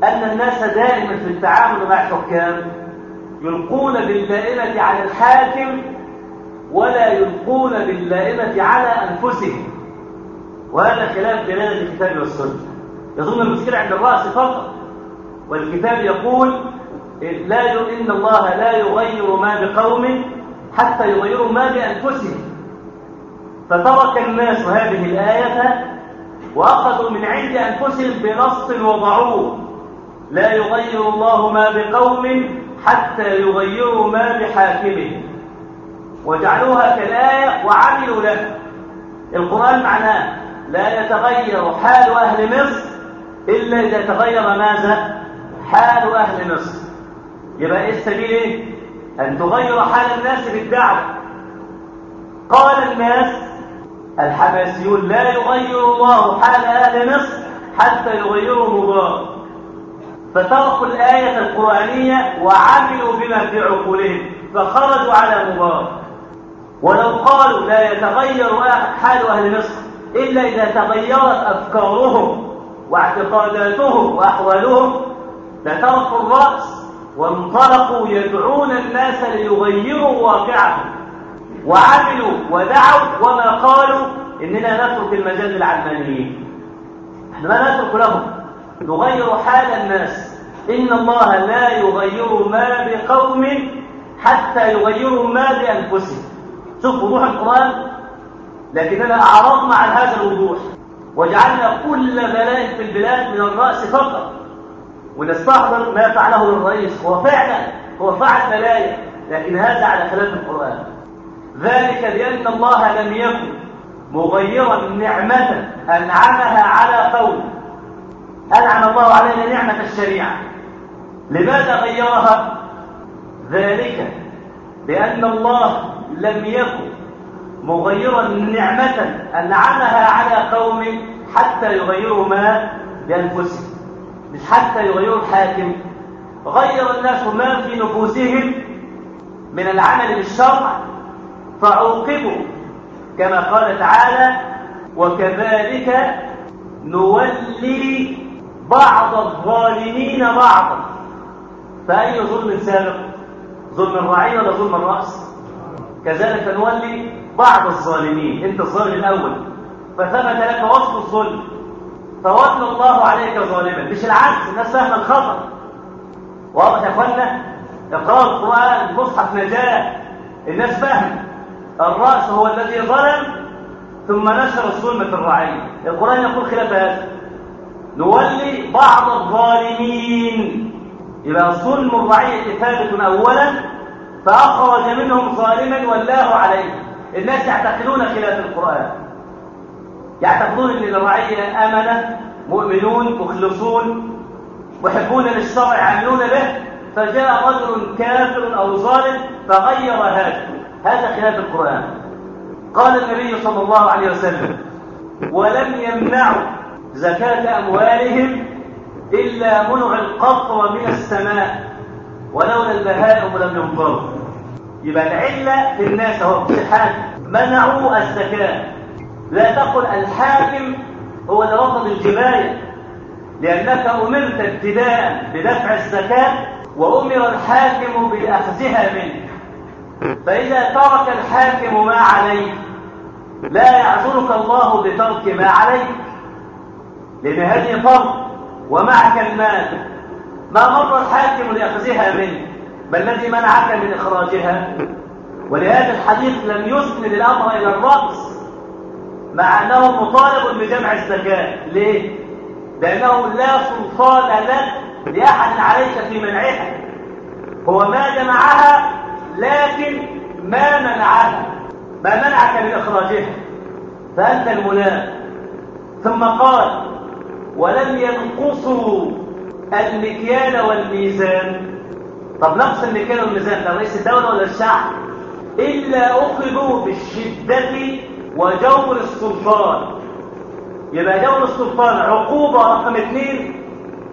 أن الناس دائما في التعامل مع الحكام يلقون باللائمة على الحاكم ولا يلقون باللائمة على أنفسهم. وهذا خلاف دلالة الكتاب والسنة. يظن المشكلة عند الرأس فقط. والكتاب يقول لا. إن الله لا يغير ما بقوم حتى يغيروا ما بأنفسهم. فترك الناس هذه الآية وأخذوا من عند أنفسهم بنص وضعوه. لا يغير الله ما بقوم حتى يغيروا ما بحاكمهم وجعلوها كالآية وعملوا لها القرآن معناه لا يتغير حال أهل مصر إلا إذا تغير ماذا؟ حال أهل مصر. يبقى إيه السبيل؟ إيه؟ أن تغير حال الناس بالدعوة. قال الناس الحماسيون لا يغير الله حال أهل مصر حتى يغيروا مبارك فتركوا الآية القرآنية وعملوا بما في عقولهم فخرجوا على مبارك. ولو قالوا لا يتغير حال أهل مصر إلا إذا تغيرت أفكارهم واعتقاداتهم وأحوالهم لتركوا الرأس وانطلقوا يدعون الناس ليغيروا واقعهم. وعملوا ودعوا وما قالوا إننا نترك المجال للعلمانيين. إحنا ما نترك لهم. نغير حال الناس. إن الله لا يغير ما بقوم حتى يغيروا ما بأنفسهم. شوف وضوح القرآن. لكننا أعرضنا عن هذا الوضوح. وجعلنا كل بلاء في البلاد من الرأس فقط. ونستحضر ما فعله الرئيس. هو فعلا. هو فعل بلايا لكن هذا على خلاف القرآن. ذلك بأن الله لم يكن مغيرا نعمة أنعمها على قوم. أنعم الله علينا نعمة الشريعة. لماذا غيرها؟ ذلك بأن الله لم يكن مغيرا نعمة أنعمها على قوم حتى يغيروا ما بأنفسهم مش حتى يغيروا الحاكم. غير الناس ما في نفوسهم من العمل بالشرع فعوقبوا كما قال تعالى وكذلك نولي بعض الظالمين بعضا. فأي ظلم سابق؟ ظلم الرعي ولا ظلم الرأس؟ كذلك نولي بعض الظالمين. أنت الظالم الأول. فثبت لك وصف الظلم. فوصل الله عليك ظالما. مش العكس. الناس فاهمة الخطأ. واضح يا أخوانا؟ اقرأ القرآن المصحف نجاة. الناس فاهمة. الرأس هو الذي ظلم ثم نشر الظلم في الرعية القرآن يقول خلاف هذا. نولي بعض الظالمين. يبقى الظلم الرعية ثابت أولا فأخرج منهم ظالما والله عليه. الناس يعتقدون خلاف القرآن. يعتقدون أن الرعية أمنة مؤمنون مخلصون محبون للشرع يعملون به. فجاء رجل كافر أو ظالم فغير هذا. هذا خلاف القرآن. قال النبي صلى الله عليه وسلم ولم يمنعوا زكاة أموالهم إلا منع القطر من السماء. ولولا البهائم لم ينظروا يبقى العلة في الناس هو الحاكم منعوا الزكاة. لا تقل الحاكم هو اللي رفض الجباية. لأنك أمرت ابتداء بدفع الزكاة وأمر الحاكم بأخذها منك. فإذا ترك الحاكم ما عليه لا يعذرك الله بترك ما عليك. لأن هذه فرض ومعك المال. ما مر الحاكم لأخذها منك؟ ما الذي منعك من إخراجها؟ ولهذا الحديث لم يسند الأمر إلى الرأس مع أنه مطالب بجمع الزكاة. ليه؟ لأنه لا سلطان لك لأحد عليك في منعها. هو ما جمعها لكن ما منعها. ما منعك من إخراجها. فأنت الملام ثم قال ولم ينقصوا المكيال والميزان. طب نقص المكيال والميزان ده رئيس الدولة ولا الشعب إلا أخذوا بالشدة وجور السلطان. يبقى جور السلطان عقوبة رقم اثنين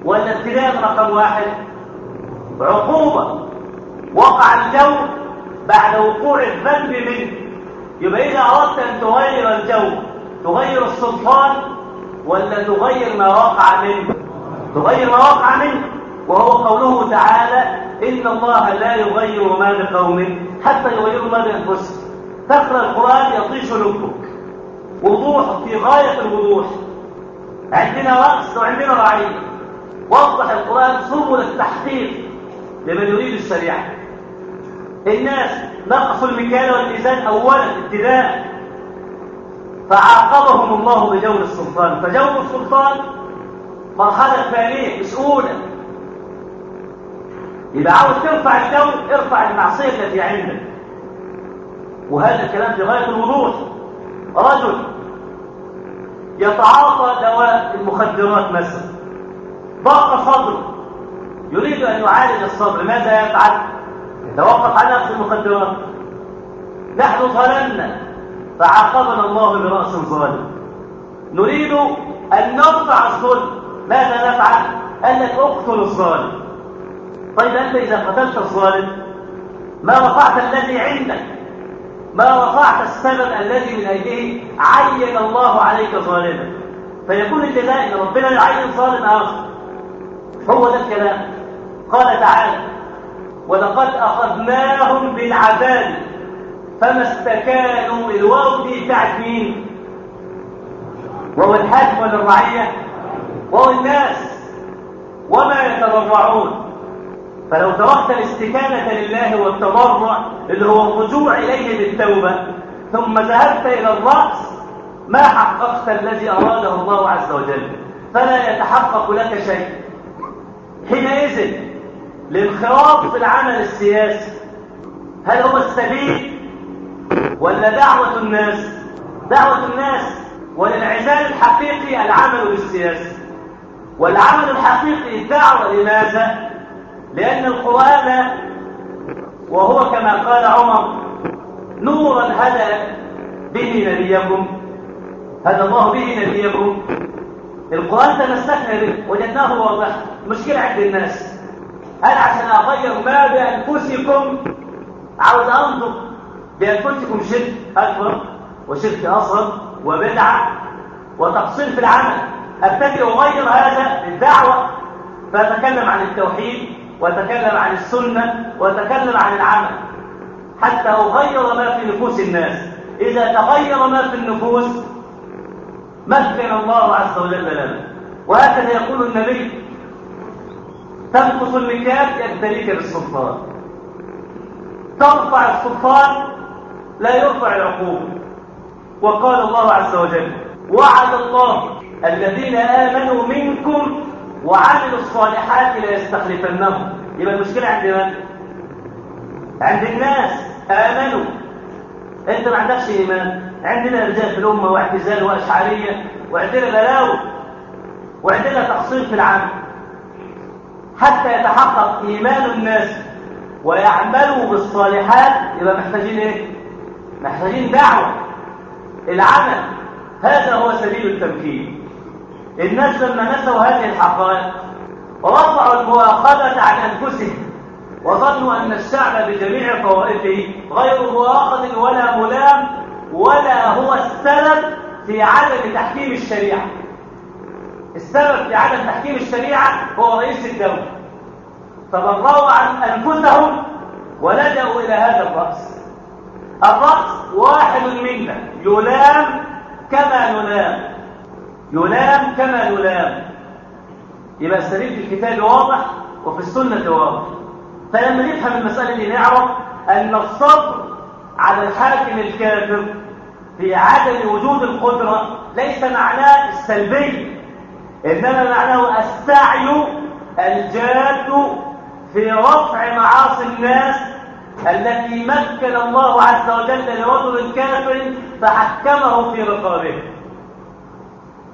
ولا ابتداء رقم واحد؟ عقوبة. وقع الجور بعد وقوع الذنب منه. يبقى إذا أردت أن تغير الجو تغير السلطان ولا تغير ما وقع منه. تغير ما وقع منه. وهو قوله تعالى إن الله لا يغير ما بقوم حتى يغيروا ما بأنفسهم تقرأ القرآن يطيش لبك. وضوح في غاية الوضوح. عندنا رأس وعندنا رعية. وضح القرآن سبل التحقيق لمن يريد الشريعة. الناس نقصوا المكيال والميزان أولا ابتداء. فعاقبهم الله بجور السلطان. فجور السلطان مرحلة ثانية مش أولى. يبقى عاوز ترفع الجو ارفع المعصية التي عندك وهذا الكلام في غاية الوضوح. رجل يتعاطى دواء المخدرات مثلا. ضاق صدره. يريد أن يعالج الصدر. ماذا يفعل؟ يتوقف عن نفس المخدرات. نحن ظلمنا. فعاقبنا الله برأس ظالم نريد أن نرفع الظلم. ماذا نفعل؟ قال لك اقتل الظالم. طيب أنت إذا قتلت الظالم ما رفعت الذي عندك؟ ما رفعت السبب الذي من أجله عين الله عليك ظالما؟ فيكون الجزاء إن ربنا يعين ظالم آخر. هو ده الكلام. قال تعالى ولقد أخذناهم بالعذاب فما استكانوا الواو دي بتاعت مين وهو الحاكم ولا الرعية وهو الناس وما يتضرعون. فلو تركت الاستكانة لله والتضرع اللي هو الرجوع إليه بالتوبة ثم ذهبت إلى الرأس ما حققت الذي أراده الله عز وجل. فلا يتحقق لك شيء. حينئذ الانخراط في العمل السياسي هل هو السبيل ولا دعوة الناس؟ دعوة الناس. والانعزال الحقيقي العمل بالسياسة. والعمل الحقيقي الدعوة لماذا؟ لأن القرآن وهو كما قال عمر نورا هدى به نبيكم. هدى الله به نبيكم. القرآن تمسكنا به وجدناه واضح مشكلة عند الناس. هل عشان أغير ما بأنفسكم عاوز أنظر بأنفسكم شرك أكبر وشرك أصغر وبدعة وتقصير في العمل. أبتدي أغير هذا بالدعوة فأتكلم عن التوحيد وأتكلم عن السنة وأتكلم عن العمل. حتى أغير ما في نفوس الناس. إذا تغير ما في النفوس مكن الله عز وجل لنا. وهكذا يقول النبي تنقص المكيال يبتليك بالسلطان. ترفع السلطان لا يرفع العقوبة. وقال الله عز وجل وعد الله الذين آمنوا منكم وعملوا الصالحات ليستخلفنهم. يبقى المشكلة عند من؟ عند الناس. آمنوا. انت ما عندكش إيمان. عندنا رجال في الأمة واعتزال وأشعرية وعندنا بلاوي وعندنا تقصير في العمل. حتى يتحقق إيمان الناس ويعملوا بالصالحات يبقى محتاجين إيه؟ محتاجين دعوة. العمل هذا هو سبيل التمكين. الناس لما نسوا هذه الحقائق ورفعوا المؤاخذة عن أنفسهم وظنوا أن الشعب بجميع طوائفه غير مؤاخذ ولا ملام ولا هو السبب في عدم تحكيم الشريعة. السبب في عدم تحكيم الشريعة هو رئيس الدولة. تبرأوا عن أنفسهم ولجأوا إلى هذا الرأس. الرأس واحد منا. يلام كما نلام يلام كما نلام يبقى السبيل في الكتاب واضح وفي السنة واضح. فلما نفهم المسألة دي نعرف أن الصبر على الحاكم الكافر في عدم وجود القدرة ليس معناه السلبي إنما معناه السعي الجاد في رفع معاصي الناس التي مكن الله عز وجل لرجل كافر فحكمه في رقابه.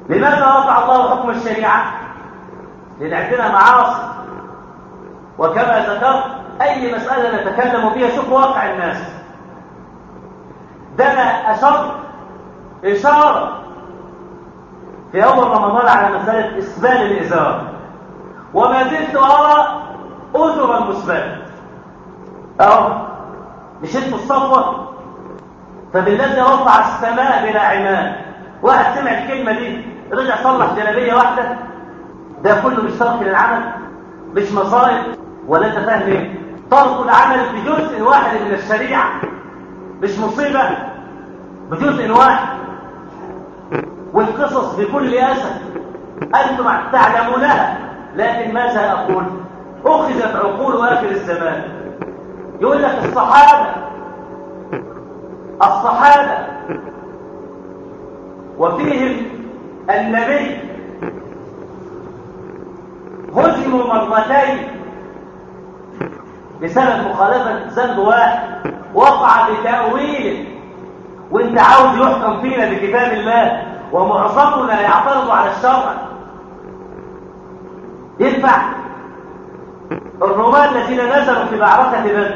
لماذا رفع الله حكم الشريعة؟ لأن عندنا معاصي. وكما ذكرت أي مسألة نتكلم فيها شوف واقع الناس. ده أنا أشرت إشارة في أول رمضان على مسألة إسبال الإزار. وما زلت أرى المسبال أهو مشيت الصفوة فبالذي رفع السماء بلا عماد واحد سمع الكلمة دي رجع صلح جلابية واحدة. ده كله مش ترك للعمل مش مصائب ولا أنت فاهم إيه؟ ترك العمل بجزء واحد من الشريعة مش مصيبة بجزء واحد. والقصص بكل أسف أنتم تعلمونها لكن ماذا أقول؟ أخذت عقول آخر الزمان. يقول لك الصحابة. الصحابة. وفيهم النبي. هزموا مرتين. بسبب مخالفة ذنب واحد. وقع بتأويل. وانت عاوز يحكم فينا بكتاب الله. ومعظمنا يعترض على الشرع. ينفع الرومان الذين نزلوا في معركة بدر.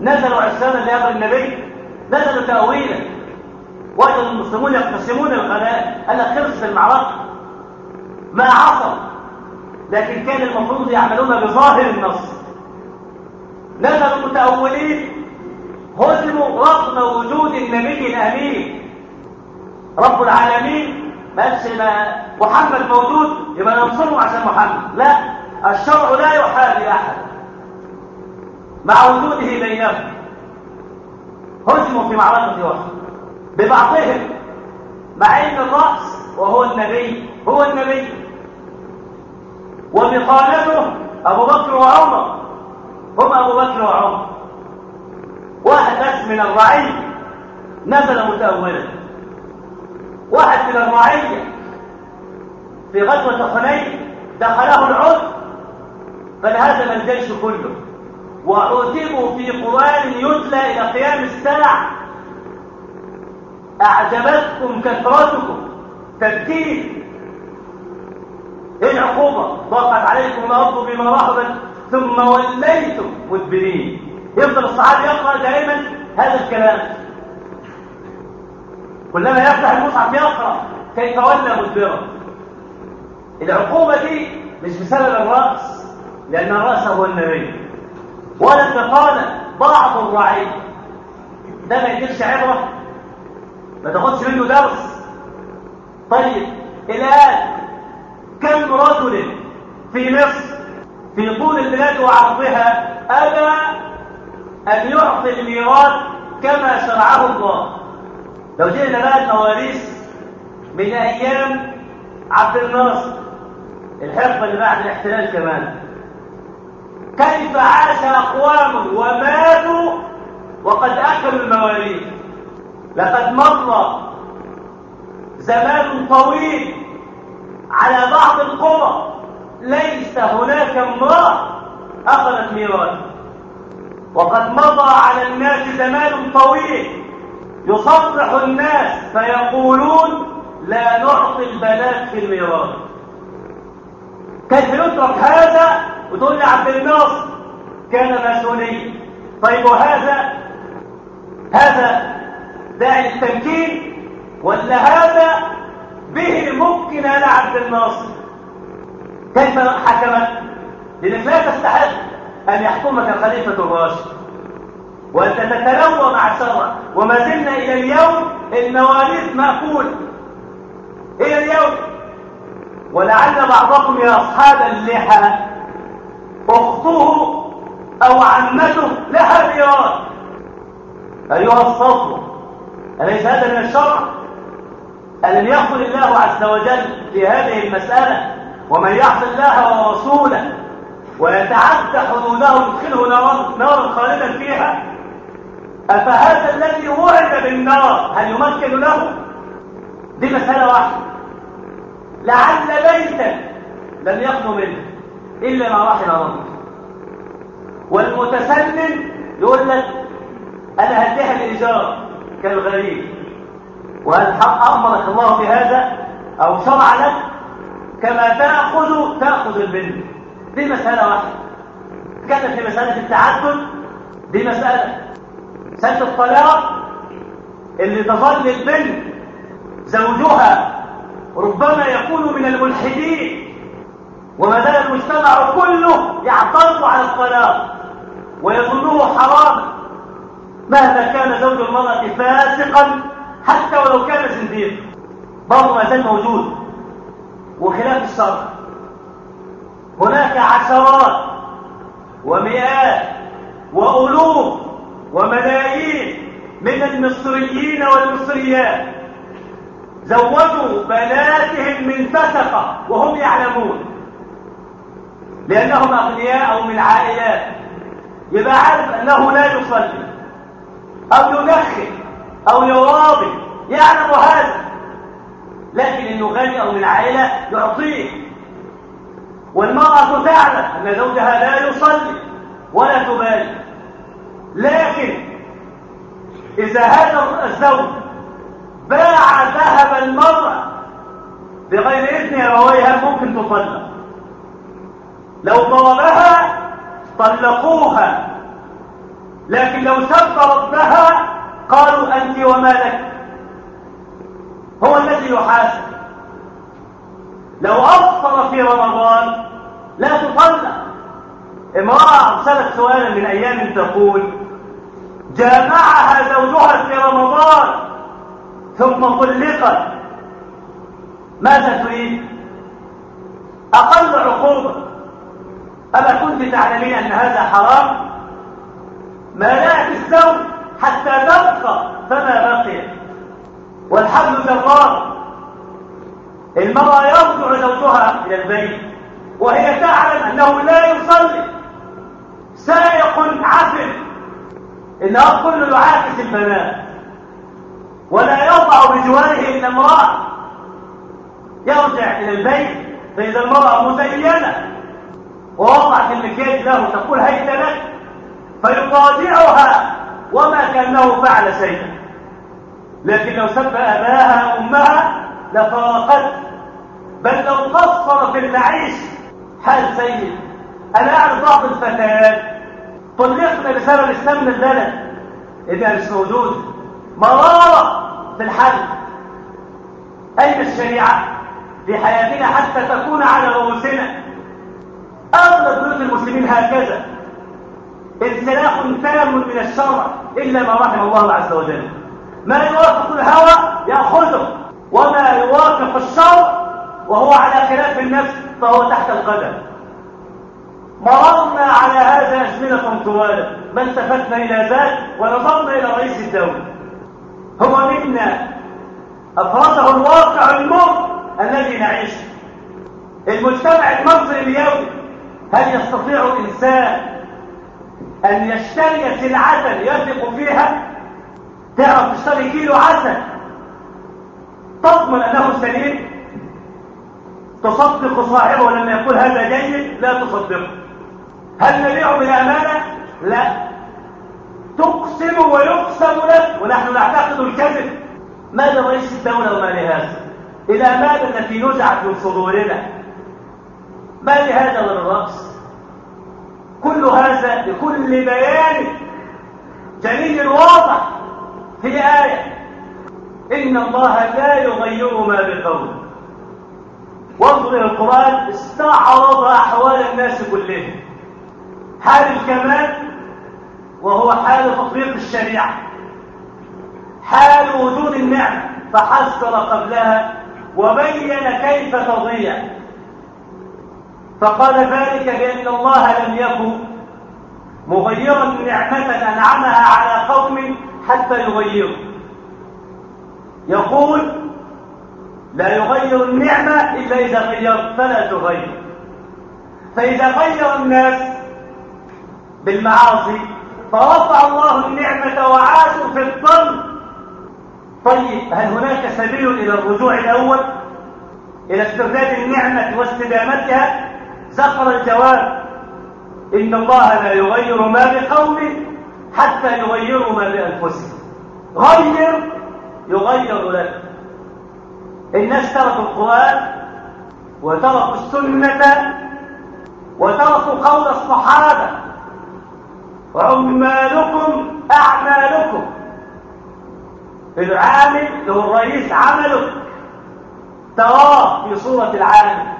نزلوا عصيانا لأمر النبي. نزلوا تأويلا. وجد المسلمون يقتسمون الغنائم قال لك خلص في المعركة ما عصوا لكن كان المفروض يعملون بظاهر النص. نزلوا متأولين. هزموا رغم وجود النبي الأمين. رب العالمين. قالش ما محمد موجود. يبقى ننصره عشان محمد. لا. الشرع لا يحابي أحد مع وجوده بينهم. هزموا في معركة واحد ببعضهم. مع إن الرأس وهو النبي هو النبي. وبقالته أبو بكر وعمر. هم أبو بكر وعمر. واحد من الرعية نزل متأولا. واحد من الرعية في غزوة حنين دخله العذر فانهزم الجيش كله. وعذبوا في قرآن يتلى إلى قيام الساعة. أعجبتكم كثرتكم. تبكير إيه العقوبة ضاقت عليكم الأرض بما رحبت ثم وليتم مدبرين. يفضل الصحابي يقرأ دائما هذا الكلام. كلما يفتح المصحف يقرأ كيف ولى مدبرا العقوبة دي مش بسبب الرأس. لأن الرأس هو النبي. ولا قال بعض الرعي. ده ما يديرش عبرة. ما تاخدش منه درس. طيب الآن كم رجل في مصر في طول البلاد وعرضها أبى أن يعطي الميراث كما شرعه الله؟ لو جئنا بقى المواريث من أيام عبد الناصر الحقبة اللي بعد الاحتلال كمان. كيف عاش أقوام وماتوا وقد أكلوا المواريث لقد مر زمان طويل على بعض القرى. ليس هناك امرأة أخذت ميراث وقد مضى على الناس زمان طويل. يصرح الناس فيقولون لا نعطي البنات في الميراث. كيف يترك هذا؟ وتقول لي عبد الناصر كان ماسونيا طيب وهذا هذا داعي للتمكين ولا هذا به ممكن على عبد الناصر؟ كيف حكمت؟ لأنك لا تستحق أن يحكمك الخليفة الراشد. وأنت تتلوى مع الشرع وما زلنا إلى اليوم المواريث ماكول إلى اليوم. ولعل بعضكم يا أصحاب اللحى أخته أو عمته لها ميراث أيها الصفوه أليس هذا من الشرع؟ ألم يقل الله عز وجل في هذه المسألة ومن يعص الله ورسوله ويتعدى حدوده يدخله نارا نارا خالدا فيها أفهذا الذي وعد بالنار هل يمكن له؟ دي مسألة واحدة. لعل بيتا لم يخلو منه. إلا ما رحم ربك والمتسنن يقول لك أنا هديها الإيجار كالغريب. وهل أمرك الله بهذا أو شرع لك؟ كما تأخذ تأخذ البنت. دي مسألة واحدة. كانت في مسألة التعدد دي مسألة. مسألة الطلاق اللي تظل البنت زوجها ربما يكون من الملحدين. وما زال المجتمع كله يعترض على الطلاق ويظنه حراما مهما كان زوج المرأة فاسقا حتى ولو كان زنديق. برضه ما زال موجود وخلاف الشرع هناك عشرات ومئات وألوف وملايين من المصريين والمصريات زوجوا بناتهم من فسقة وهم يعلمون. لأنهم أغنياء أو من عائلات. يبقى عارف أنه لا يصلي أو ينخل أو يواضي يعلم هذا. لكن إنه غني أو من عائلة يعطيه. والمرأة تعلم أن زوجها لا يصلي ولا تبالي. لكن إذا هذا الزوج باع ذهب المرأة بغير إذن أبويها ممكن تطلق لو طلبها طلقوها. لكن لو سب ربها قالوا أنت وما لك. هو الذي يحاسب. لو أفطر في رمضان لا تطلق. امرأة أرسلت سؤالا من أيام تقول جامعها زوجها في رمضان ثم طلقت. ماذا تريد؟ أقل عقوبة. أما كنت تعلمين أن هذا حرام؟ ما لا الزوج حتى تبقى فما بقي؟ والحبل جرار المرأة يرجع زوجها إلى البيت وهي تعلم أنه لا يصلي. سائق عفن إنه كل يعاكس البنات. ولا يضع بجواره إلا امرأة. يرجع إلى البيت فإذا المرأة مزينة. ووضعت المكياج له تقول هيت لك فيطالعها وما كأنه فعل شيئا. لكن لو سب أباها وأمها لفارقت بل لو قصر في المعيش حال سيء أنا أعرف بعض الفتيات طلقنا بسبب السمن البلد. إذا مش موجود. مرارة في الحل أين الشريعة في حياتنا حتى تكون على رؤوسنا. أغلب بيوت المسلمين هكذا. انسلاخ تام من الشرع إلا ما رحم الله عز وجل. ما يوافق الهوى يأخذه وما يوافق الشرع وهو على خلاف النفس فهو تحت القدم. مررنا على هذا أزمنة طوال ما التفتنا إلى ذات ونظرنا إلى رئيس الدولة. هو منا. أفرده الواقع المر الذي نعيشه المجتمع المصري اليوم هل يستطيع الإنسان أن يشتري سلعة يثق فيها؟ تعرف تشتري كيلو عسل. تضمن أنه سليم؟ تصدق صاحبه لما يقول هذا جيد؟ لا تصدقه. هل نبيع بالأمانة؟ لا. تقسم ويقسم لك. ونحن نعتقد الكذب. ماذا رئيس الدولة وما لهذا؟ إلى ماذا التي نزعت من صدورنا؟ ما لهذا غير الرأس كل هذا بكل بيان جليل واضح في آية إن الله لا يغير ما بقول وانظر إلى القرآن استعرض أحوال الناس كلهم. حال الكمال وهو حال تطبيق الشريعة. حال وجود النعمة فحذر قبلها وبين كيف تضيع. فقال ذلك بأن الله لم يكن مغيرا نعمة أنعمها على قوم حتى يغيروا. يقول لا يغير النعمة إلا إذا غيرت فلا تغير. فإذا غير الناس بالمعاصي فرفع الله النعمة وعاشوا في الظلم طيب هل هناك سبيل إلى الرجوع الأول إلى استرداد النعمة واستدامتها؟ ذكر الجواب إن الله لا يغير ما بقوم حتى يغيروا ما بأنفسهم. غير يغير لك. الناس تركوا القرآن وتركوا السنة وتركوا قول الصحابة وعمالكم أعمالكم. العامل له الرئيس عمله تراه في صورة العامل.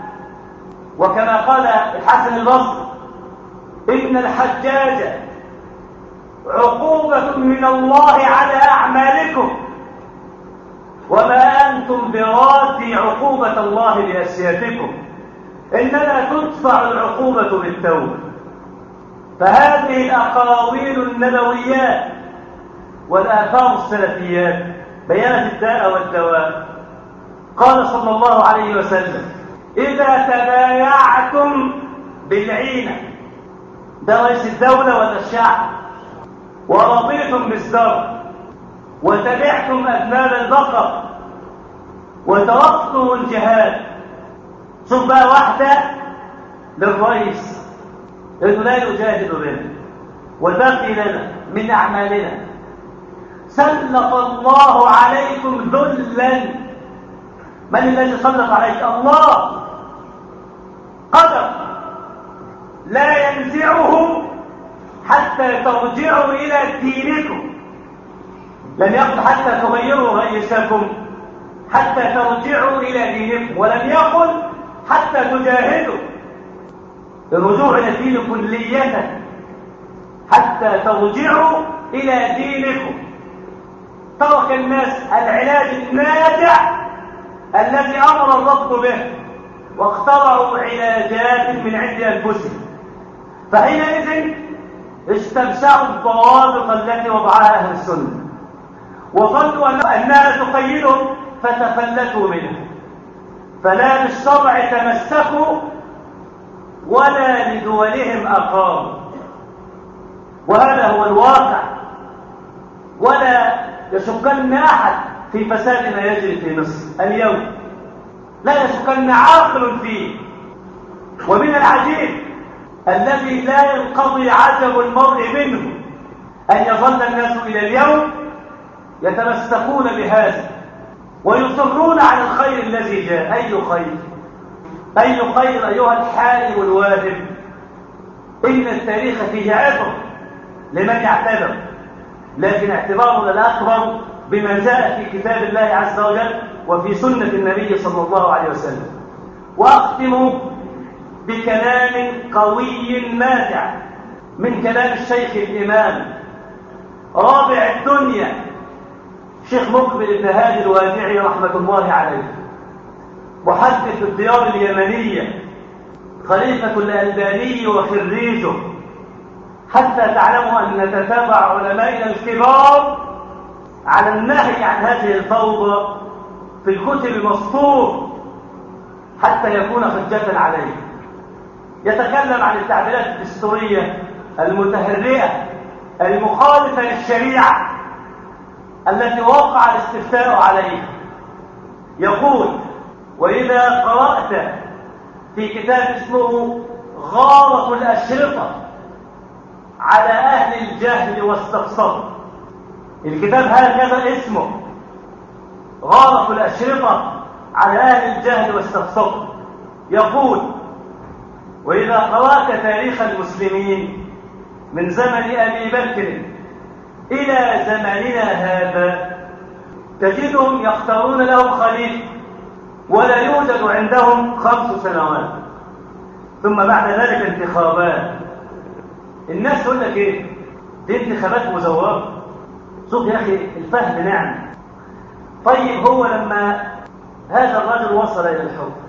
وكما قال الحسن البصري إن الحجاج عقوبة من الله على أعمالكم. وما أنتم براد عقوبة الله لأسيادكم إنما تدفع العقوبة بالتوبة. فهذه الأقاويل النبويات والآثار السلفيات بيانت الداء والدواء. قال صلى الله عليه وسلم إذا تبايعتم بالعينة ده رئيس الدولة ولا الشعب ورضيتم بالزرع وتبعتم أذناب البقر وتركتم الجهاد. ثم واحدة للرئيس انه لا يجاهد بنا وتقي لنا من أعمالنا. سلط الله عليكم ذلا. من الذي سلط عليك؟ الله. قدر. لا ينزعه حتى ترجعوا إلى دينكم. لم يقل حتى تغيروا رئيسكم حتى ترجعوا إلى دينكم. ولم يقل حتى تجاهدوا الرجوع إلى الدين كلية حتى ترجعوا إلى دينكم. ترك الناس العلاج الناجع الذي أمر الرب به. واخترعوا علاجات من عند أنفسهم فحينئذ استمسعوا الضوابط التي وضعها أهل السنة. وظنوا أنها تقيدهم فتفلتوا منها. فلا بالشرع تمسكوا ولا لدولهم أقاموا. وهذا هو الواقع. ولا يشكن أحد في فساد ما يجري في مصر اليوم. لا يشكن عاقل فيه. ومن العجيب الذي لا ينقضي عجب المرء منه أن يظل الناس إلى اليوم يتمسكون بهذا ويصرون على الخير الذي جاء. أي خير؟ أي خير أيها الحالم الواهب إن التاريخ فيه عبر لمن يعتبر لكن اعتبارنا الأكبر بما جاء في كتاب الله عز وجل. وفي سنة النبي صلى الله عليه وسلم. وأختم بكلام قوي ماتع من كلام الشيخ الإمام رابع الدنيا شيخ مقبل بن هادي الوادعي رحمة الله عليه. محدث الديار اليمنية خليفة الألباني وخريجه. حتى تعلموا أن نتتابع علمائنا الكبار على النهي عن هذه الفوضى في الكتب المسطور حتى يكون حجة عليه. يتكلم عن التعديلات الدستورية المتهرئة المخالفة للشريعة التي وقع الاستفتاء عليها. يقول وإذا قرأت في كتاب اسمه غارة الأشرطة على أهل الجهل والسفسطة الكتاب هكذا اسمه. غارة الأشرطة على أهل الجهل والسفسطة يقول وإذا قرأت تاريخ المسلمين من زمن أبي بكر إلى زمننا هذا تجدهم يختارون لهم خليفة ولا يوجد عندهم خمس سنوات. ثم بعد ذلك انتخابات. الناس تقول لك إيه دي انتخابات مزورة. شوف يا أخي الفهم نعم طيب هو لما هذا الرجل وصل إلى الحكم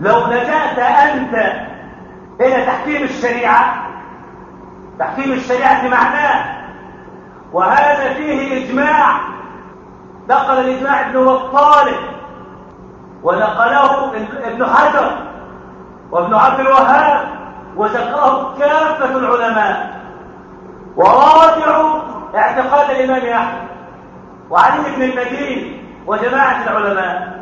لو لجأت أنت إلى تحكيم الشريعة تحكيم الشريعة معناه وهذا فيه إجماع نقل الإجماع ابن الطالب ونقله ابن حجر وابن عبد الوهاب وذكره كافة العلماء وراجعوا اعتقاد الإمام أحمد وعلي بن المدين وجماعة العلماء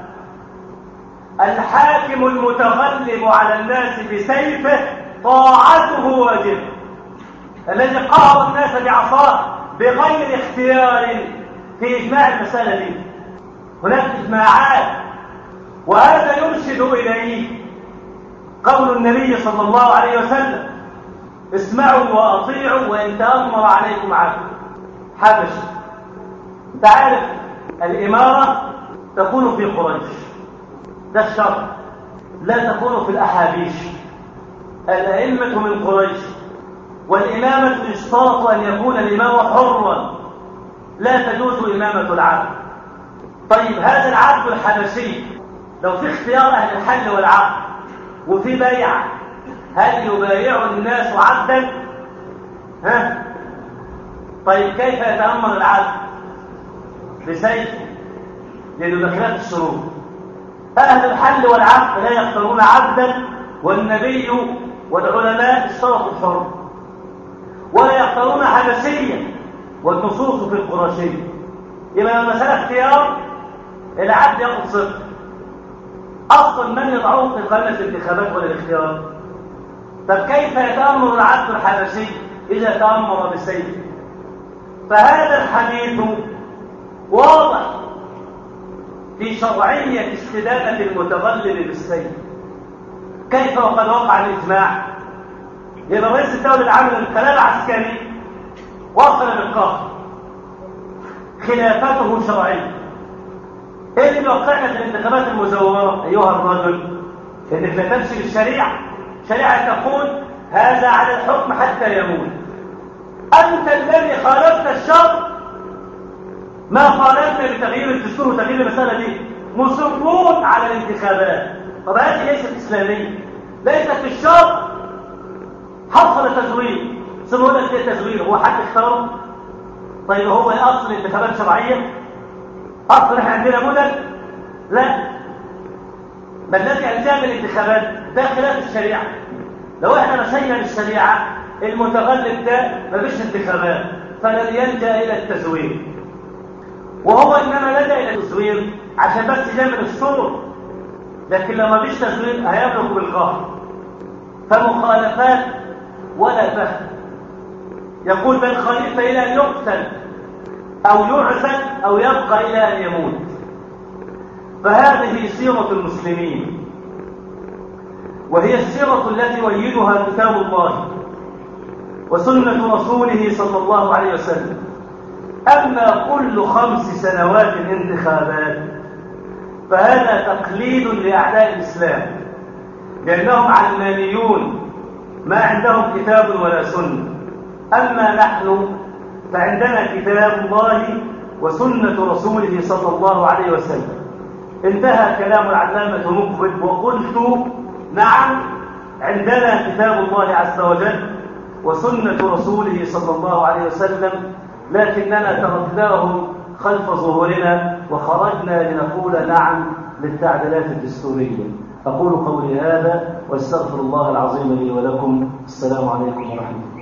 الحاكم المتغلب على الناس بسيفه طاعته واجب الذي قهر الناس بعصاه بغير اختيار في إجماع المسألة دي. هناك إجماعات وهذا يرشد إليه قول النبي صلى الله عليه وسلم اسمعوا وأطيعوا وإن تأمر عليكم عبد حبش تعرف الإمارة تكون في قريش. ده الشرط. لا تكون في الأحابيش الأئمة من قريش والإمامة يشترط أن يكون الإمام حرا. لا تجوز إمامة العبد. طيب هذا العبد الحبشي لو في اختيار أهل الحل والعقد وفي بيع هل يبايع الناس عبدا؟ ها؟ طيب كيف يتأمر العبد؟ بسيف لأنه دخلات الشروط أهل الحل والعقد لا يختارون عبدا والنبي والعلماء اشترطوا الحر. ولا يختارون حبشيا والنصوص في القرشية يبقى المسألة اختيار العبد ياخذ صفر أصلا من يضعون في قائمه الانتخابات ولا الاختيار؟ طب كيف يتأمر العبد الحبشي إذا تأمر بالسيف؟ فهذا الحديث واضح في شرعية استدامة المتغلب بالسيف. كيف وقد وقع الإجماع؟ يبقى رئيس الدولة العام للخلايا العسكري وصل بالقهر خلافته شرعية. إيه اللي وقعنا في الانتخابات المزورة أيها الرجل؟ انك لا تمشي بالشريعة. شريعة تقول هذا على الحكم حتى يموت. أنت الذي خالفت الشر ما خالفنا بتغيير الدستور وتغيير المسألة دي؟ مصرون على الانتخابات. طب هذه ليست إسلامية. ليست في الشر حصل تزوير. سموه لك تزوير؟ هو حد اختاره؟ طيب هو اصل الانتخابات شرعيه أصل إحنا عندنا مدن؟ لا. ما الذي الزام الانتخابات ده خلاف الشريعة. لو إحنا مشينا بالشريعة المتغلب ده مفيش انتخابات. فلن يلجأ إلى التزوير. وهو إنما لجا إلى التزوير عشان بس يعمل الصور لكن لو مفيش تزوير هيبلغ بالقهر فمخالفات ولا فهم يقول بل خليفة إلى أن يقتل أو يعزل أو يبقى إلى أن يموت. فهذه سيرة المسلمين. وهي السيرة التي يؤيدها كتاب الله وسنة رسوله صلى الله عليه وسلم. أما كل خمس سنوات انتخابات فهذا تقليد لأعداء الإسلام لأنهم علمانيون ما عندهم كتاب ولا سنة. أما نحن فعندنا كتاب الله وسنة رسوله صلى الله عليه وسلم. انتهى كلام العلامة مقبل وقلت نعم عندنا كتاب الله عز وجل وسنة رسوله صلى الله عليه وسلم لكننا تركناه خلف ظهورنا وخرجنا لنقول نعم للتعديلات الدستورية. أقول قولي هذا واستغفر الله العظيم لي ولكم. السلام عليكم ورحمة الله.